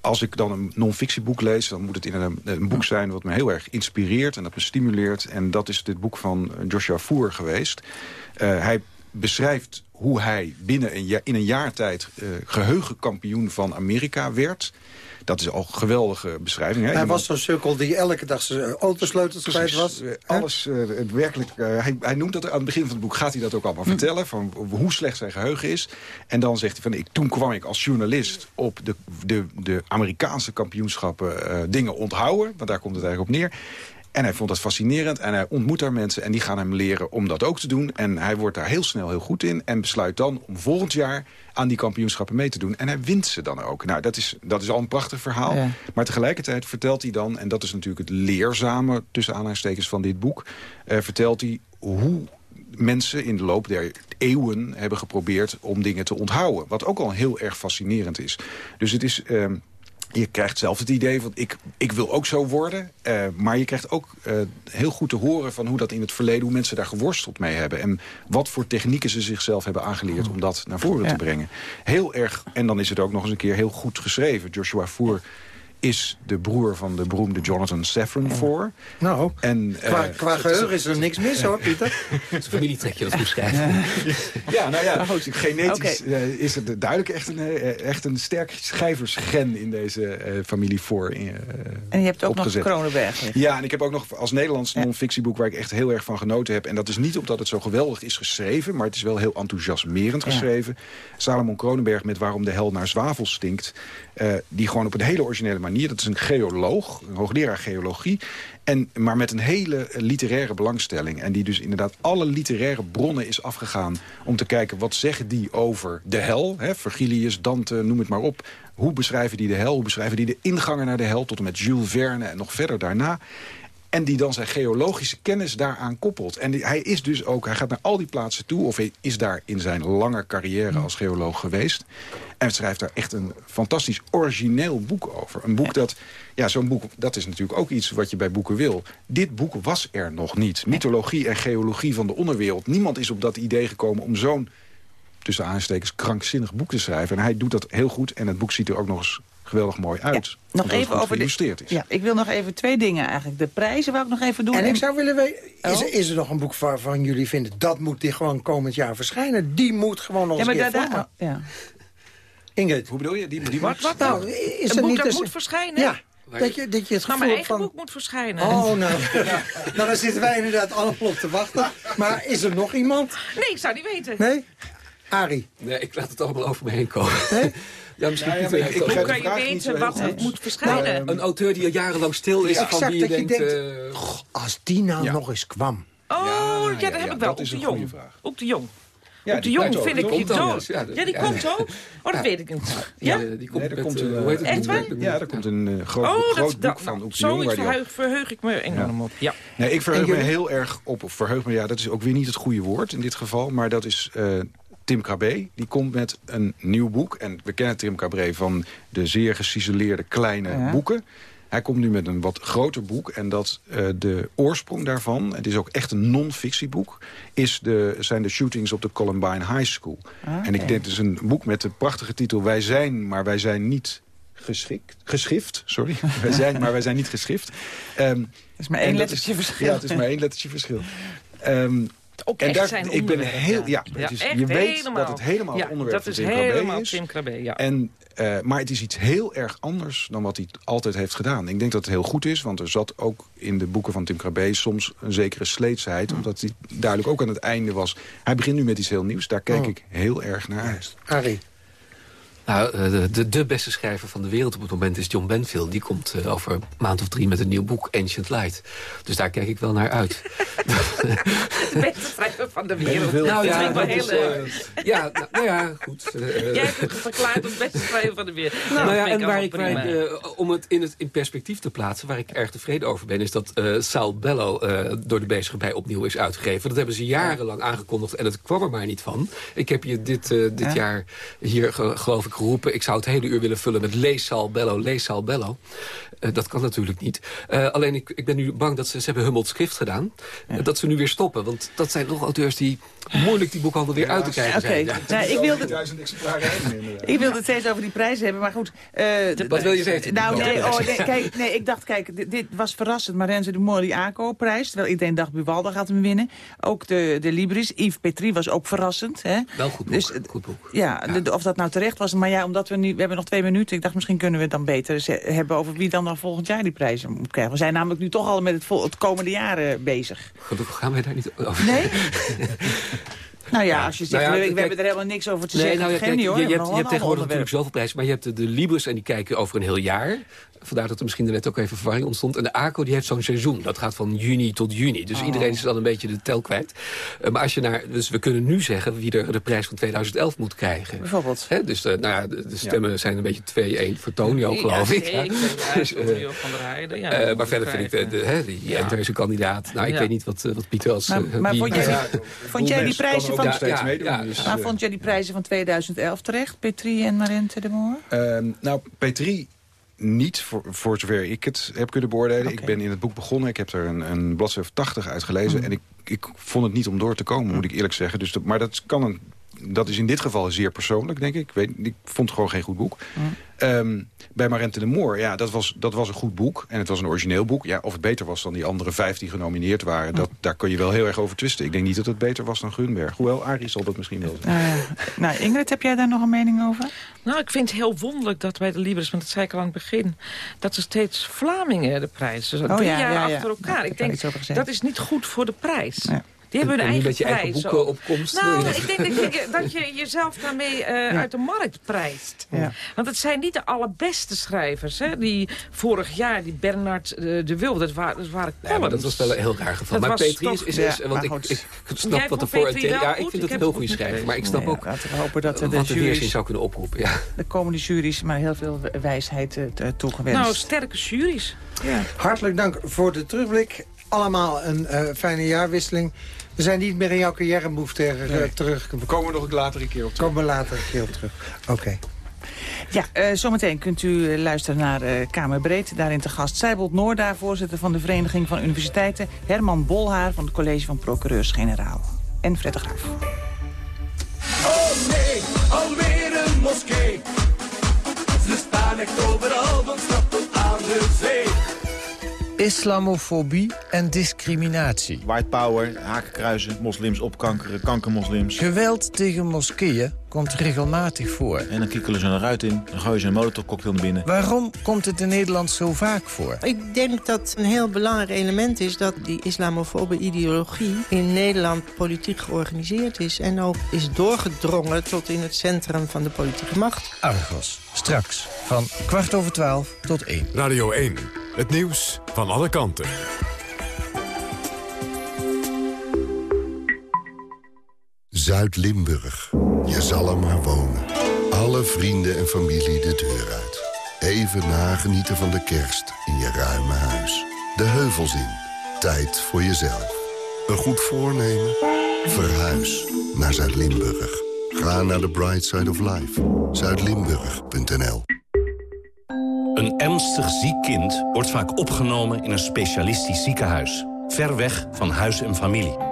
als ik dan een non-fictieboek lees... dan moet het in een, een boek zijn wat me heel erg inspireert... en dat me stimuleert. En dat is dit boek van Joshua Foer geweest. Hij beschrijft hoe hij binnen een jaar, in een jaar tijd eh, geheugenkampioen van Amerika werd. Dat is al een geweldige beschrijving. Hè?
Hij was zo'n sukkel die elke dag zijn autosleutels kwijt was.
Eh, Alles, eh, werkelijk, hij, hij noemt dat aan het begin van het boek, gaat hij dat ook
Hm.
allemaal vertellen, van hoe slecht zijn geheugen is. En dan zegt hij van, ik, toen kwam ik als journalist op de, de, de Amerikaanse kampioenschappen dingen onthouden, want daar komt het eigenlijk op neer. En hij vond dat fascinerend en hij ontmoet daar mensen... en die gaan hem leren om dat ook te doen. En hij wordt daar heel snel heel goed in... en besluit dan om volgend jaar aan die kampioenschappen mee te doen. En hij wint ze dan ook. Nou, dat is, dat is al een prachtig verhaal.
Ja.
Maar tegelijkertijd vertelt hij dan... en dat is natuurlijk het leerzame tussen aanhalingstekens van dit boek... eh, vertelt hij hoe mensen in de loop der eeuwen hebben geprobeerd om dingen te onthouden. Wat ook al heel erg fascinerend is. Dus het is... ehm, je krijgt zelf het idee van ik, ik wil ook zo worden. eh, maar je krijgt ook eh, heel goed te horen van hoe dat in het verleden... hoe mensen daar geworsteld mee hebben. En wat voor technieken ze zichzelf hebben aangeleerd om dat naar voren
Ja.
te brengen. Heel erg, en dan is het ook nog eens een keer heel goed geschreven. Joshua Foer is de broer van de beroemde Jonathan Safran Foer.
Nou,
En, eh,
qua, qua geheugen is er niks mis hoor, Pieter.
Het is een familietrekje dat beschrijven.
Ja, nou ja,
goed.
genetisch eh, is het duidelijk echt een, eh, echt een sterk schrijversgen in deze eh, familie voor.
En je hebt ook
opgezet.
nog Kronenberg.
Ja, en ik heb ook nog als Nederlands non-fictieboek... waar ik echt heel erg van genoten heb. En dat is niet omdat het zo geweldig is geschreven... maar het is wel heel enthousiasmerend
Ja.
geschreven. Salomon Kronenberg met Waarom de hel naar zwavel stinkt. eh, die gewoon op een hele originele manier... dat is een geoloog, een hoogleraar geologie... En, maar met een hele literaire belangstelling. En die dus inderdaad alle literaire bronnen is afgegaan... om te kijken wat zeggen die over de hel. Hè, Virgilius, Dante, noem het maar op. Hoe beschrijven die de hel? Hoe beschrijven die de ingangen naar de hel? Tot en met Jules Verne en nog verder daarna. En die dan zijn geologische kennis daaraan koppelt. En die- hij is dus ook, hij gaat naar al die plaatsen toe... of hij is daar in zijn lange carrière als geoloog geweest. En schrijft daar echt een fantastisch origineel boek over. Een boek dat, ja, zo'n boek, dat is natuurlijk ook iets wat je bij boeken wil. Dit boek was er nog niet. Mythologie en geologie van de onderwereld. Niemand is op dat idee gekomen om zo'n, tussen aanstekens, krankzinnig boek te schrijven. En hij doet dat heel goed. En het boek ziet er ook nog eens geweldig mooi uit.
Nog even
goed
over de,
is.
ja, ik wil nog even twee dingen eigenlijk. De prijzen wou ik nog even doen.
En ik zou willen weten, is,
Oh.
er, is er nog een boek waarvan jullie vinden... dat moet die gewoon komend jaar verschijnen? Die moet gewoon nog
Ja,
eens
maar
een keer
daar- daar- ja.
Ingrid.
Hoe bedoel je? Die, die
Wat, wat
Nou, is
een
er
boek
niet
dat
eens-
moet verschijnen?
Ja, dat je, dat je het
Nou, mijn eigen
van...
boek moet verschijnen.
Oh, nou, nou, dan zitten wij inderdaad allemaal op te wachten. Maar is er nog iemand?
Nee, ik zou niet weten.
Nee? Arie?
Nee, ik laat het allemaal over me heen komen.
Nee?
Ja, misschien
Nou ja, ik- ik
Hoe kan je weten wat
goed.
er moet verschijnen?
Een auteur die al jarenlang stil is,
Ja,
van
exact,
wie je
dat je
denkt...
denkt,
eh,
Goh, als die nou
Ja.
nog eens kwam.
oh, ja,
ja,
dat heb ik wel.
dat
Op
is
de
een
jong. Op de jong.
Ja,
op de jong vind ik je dood.
ja.
Die komt ook. Oh, dat weet ik niet. Ja?
die komt
Nee, er komt een,
hoe heet het?
Echt waar?
Ja, er komt een eh, groot,
Oh,
groot
dat,
boek
dat,
van Oep de Jong.
zoiets
waar
verheug, verheug ik me enorm op. Ja.
Nee, ik verheug
En
me
jullie?
heel erg op, of verheug me, ja, dat is ook weer niet het goede woord in dit geval, maar dat is eh, Tim Krabbe. Die komt met een nieuw boek. En we kennen Tim Krabbe van de zeer gecizeleerde kleine
Ja.
boeken. Hij komt nu met een wat groter boek. En dat eh, de oorsprong daarvan, het is ook echt een non-fictieboek... Is de, zijn de shootings op de Columbine High School.
Ah,
En ik denk, het is een boek met de prachtige titel... Wij zijn, maar wij zijn niet geschikt. Geschift, sorry. wij zijn, maar wij zijn niet geschift. Ehm,
Dat is maar één lettertje verschil.
Ja, het is maar één lettertje verschil.
Ook
en
echt
daar,
zijn
ik ben heel, ja,
ja.
het is-
echt
je weet
helemaal.
dat het helemaal
Ja,
het onderwerp
dat
van
is
Tim Krabbe
helemaal
is.
Tim Krabbe, ja.
En, eh, maar het is iets heel erg anders dan wat hij altijd heeft gedaan. Ik denk dat het heel goed is, want er zat ook in de boeken van Tim Krabbe... soms een zekere sleetsheid, omdat hij duidelijk ook aan het einde was. Hij begint nu met iets heel nieuws, daar kijk
Oh.
ik heel erg naar uit.
Arie?
Nou, eh, de, beste schrijver van de wereld op het moment is John Benfield. Die komt eh, over een maand of drie met een nieuw boek, Ancient Light. Dus daar kijk ik wel naar uit.
De beste schrijver van de wereld.
Nou
dat
ja, dat
heel
is,
leuk.
eh, ja, nou, nou ja, goed.
Jij hebt het verklaard als beste schrijver van de wereld.
Nou,
dat
ja, en waar ik, waar ik,
prima.
om het in, het in perspectief te plaatsen, waar ik erg tevreden over ben, is dat eh Saul Bello eh, door de bezige bij opnieuw is uitgegeven. Dat hebben ze jarenlang aangekondigd en het kwam er maar niet van. Ik heb je dit, eh, dit
Ja.
jaar hier ge- geloof ik geroepen. Ik zou het hele uur willen vullen met lees Saul Bello, lees Saul Bello. Eh, dat kan natuurlijk niet. Eh, alleen ik, ik ben nu bang dat ze, ze hebben Hummels schrift gedaan. dat ze nu weer stoppen. Want dat zijn toch auteurs die moeilijk die boekhandel weer uit te krijgen zijn. Ja.
nou, ik wilde,
Duizend exemplaren
ik wilde het steeds over die prijzen hebben, maar goed. eh,
Wat wil je weten?
Nou, nee, oh, nee, kijk, nee, ik dacht, kijk, dit, dit was verrassend. Marenze de Moriaco-prijs, terwijl iedereen dacht, Buwalda gaat hem winnen. Ook de, de Libris, Yves Petrie was ook verrassend. Hè?
Wel goed boek.
Dus,
goed boek.
Ja, de- of dat nou terecht was. Maar ja, omdat we nu, we hebben nog twee minuten. Ik dacht, misschien kunnen we het dan beter hebben over wie dan, dan volgend jaar die prijzen moet krijgen. We zijn namelijk nu toch al met het, vol, het komende jaar eh, bezig.
Gelukkig gaan wij daar niet over.
Nee? Nou ja, als je zegt,
Nou ja,
we,
kijk-
hebben er helemaal niks over te
Nee,
zeggen.
nou, ja,
geen
kijk,
niet, hoor.
je, je hebt, je tegenwoordig natuurlijk zoveel prijzen. Maar je hebt de, de Libris en die kijken over een heel jaar. Vandaar dat er misschien net ook even verwarring ontstond. En de ACO die heeft zo'n seizoen. Dat gaat van juni tot juni. Dus
Oh.
iedereen is dan een beetje de tel kwijt. Eh, maar als je naar, dus we kunnen nu zeggen wie er de prijs van 2011 moet krijgen.
Bijvoorbeeld.
Hè, dus de, nou ja, de, de stemmen zijn een beetje 2-1 voor Tonio, geloof
ja,
ik.
Zeker, ja,
Dus, eh,
Tonio van der Heijden.
Eh, maar verder vind ik, de, de, hè, die
Ja.
Enter is een kandidaat. Nou, ik weet niet wat, wat Pieter als...
Maar- vond jij- Vond jij die prijzen van...
nog steeds
Ja,
meedoen.
ja,
dus,
Maar
eh,
vond jij die prijzen van 2011 terecht? Petrie en Marente de Moor?
Ehm, nou, P3 niet, voor, voor zover ik het heb kunnen beoordelen. Ik ben in het boek begonnen. Ik heb er een, een bladzijde of 80 uitgelezen.
Mm.
En ik, ik vond het niet om door te komen, moet ik eerlijk zeggen. Dus dat, maar dat, kan een, dat is in dit geval zeer persoonlijk, denk ik. Ik, weet, ik vond het gewoon geen goed boek.
Mm.
Ehm, bij Marente de Moor, ja, dat was, dat was een goed boek. En het was een origineel boek. Ja, of het beter was dan die andere vijf die genomineerd waren... Dat, daar kun je wel heel erg over twisten. Ik denk niet dat het beter was dan Gunberg. Hoewel, Arie zal dat misschien wel zijn.
Nou, ja. nou, Ingrid, heb jij daar nog een mening over?
Nou, ik vind het heel wonderlijk dat bij de Libris, want dat zei ik al aan het begin... dat er steeds Vlamingen de prijs. Dus
Oh,
drie
ja,
jaar
ja, ja.
achter elkaar.
Ja, ik
ik denk, dat is niet goed voor de prijs.
Ja.
Die hebben hun eigen
met je eigen
prijs.
boekenopkomst wil
Nou,
je dat-
ik denk dat je, dat je jezelf daarmee eh, uit de markt prijst.
Ja.
Want het zijn niet de allerbeste schrijvers. Hè? Die vorig jaar, die Bernard eh, de Wil, dat waren, dat waren
Ja, maar dat was wel een heel raar geval.
Dat
maar
was
Petri is,
toch-
is, want ik, ik snap
Jij
wat er voor Ja, ik vind
Ik
het een heel goede
goed
schrijver. Maar ik snap ook
laten we hopen dat de,
er
jury's-
weerzin zou kunnen oproepen. Ja.
de komende juries maar heel veel wijsheid eh, toegewenst.
Nou, sterke juries. Ja.
Hartelijk dank voor de terugblik. Allemaal een eh, fijne jaarwisseling. We zijn niet meer in jouw carrière move tegen,
Nee.
terug.
We komen nog later een keer op terug.
Komen we later een keer op terug. Oké.
Ja, eh, zometeen kunt u eh, luisteren naar eh Kamerbreed. Daarin te gast Seibold Noorda, voorzitter van de Vereniging van Universiteiten. Herman Bolhaar van het College van Procureurs-Generaal. En Fred de Graaf.
Oh nee, alweer een moskee. Ze staan echt overal van stad tot aan de zee.
Islamofobie en discriminatie.
White power, hakenkruisen, moslims opkankeren, kankermoslims.
Geweld tegen moskeeën komt regelmatig voor.
En dan kiekelen ze eruit in, dan gooien ze een molotovcocktail naar binnen.
Waarom komt het in Nederland zo vaak voor?
Ik denk dat een heel belangrijk element is dat die islamofobe ideologie in Nederland politiek georganiseerd is. En ook is doorgedrongen tot in het centrum van de politieke macht.
Argos, straks van kwart over twaalf tot één.
Radio 1, het nieuws van alle kanten.
Zuid-Limburg. Je zal er maar wonen. Alle vrienden en familie de deur uit. Even nagenieten van de kerst in je ruime huis. De heuvels in. Tijd voor jezelf. Een goed voornemen? Verhuis naar Zuid-Limburg. Ga naar de Bright Side of Life. Zuidlimburg.nl
Een ernstig ziek kind wordt vaak opgenomen in een specialistisch ziekenhuis. Ver weg van huis en familie.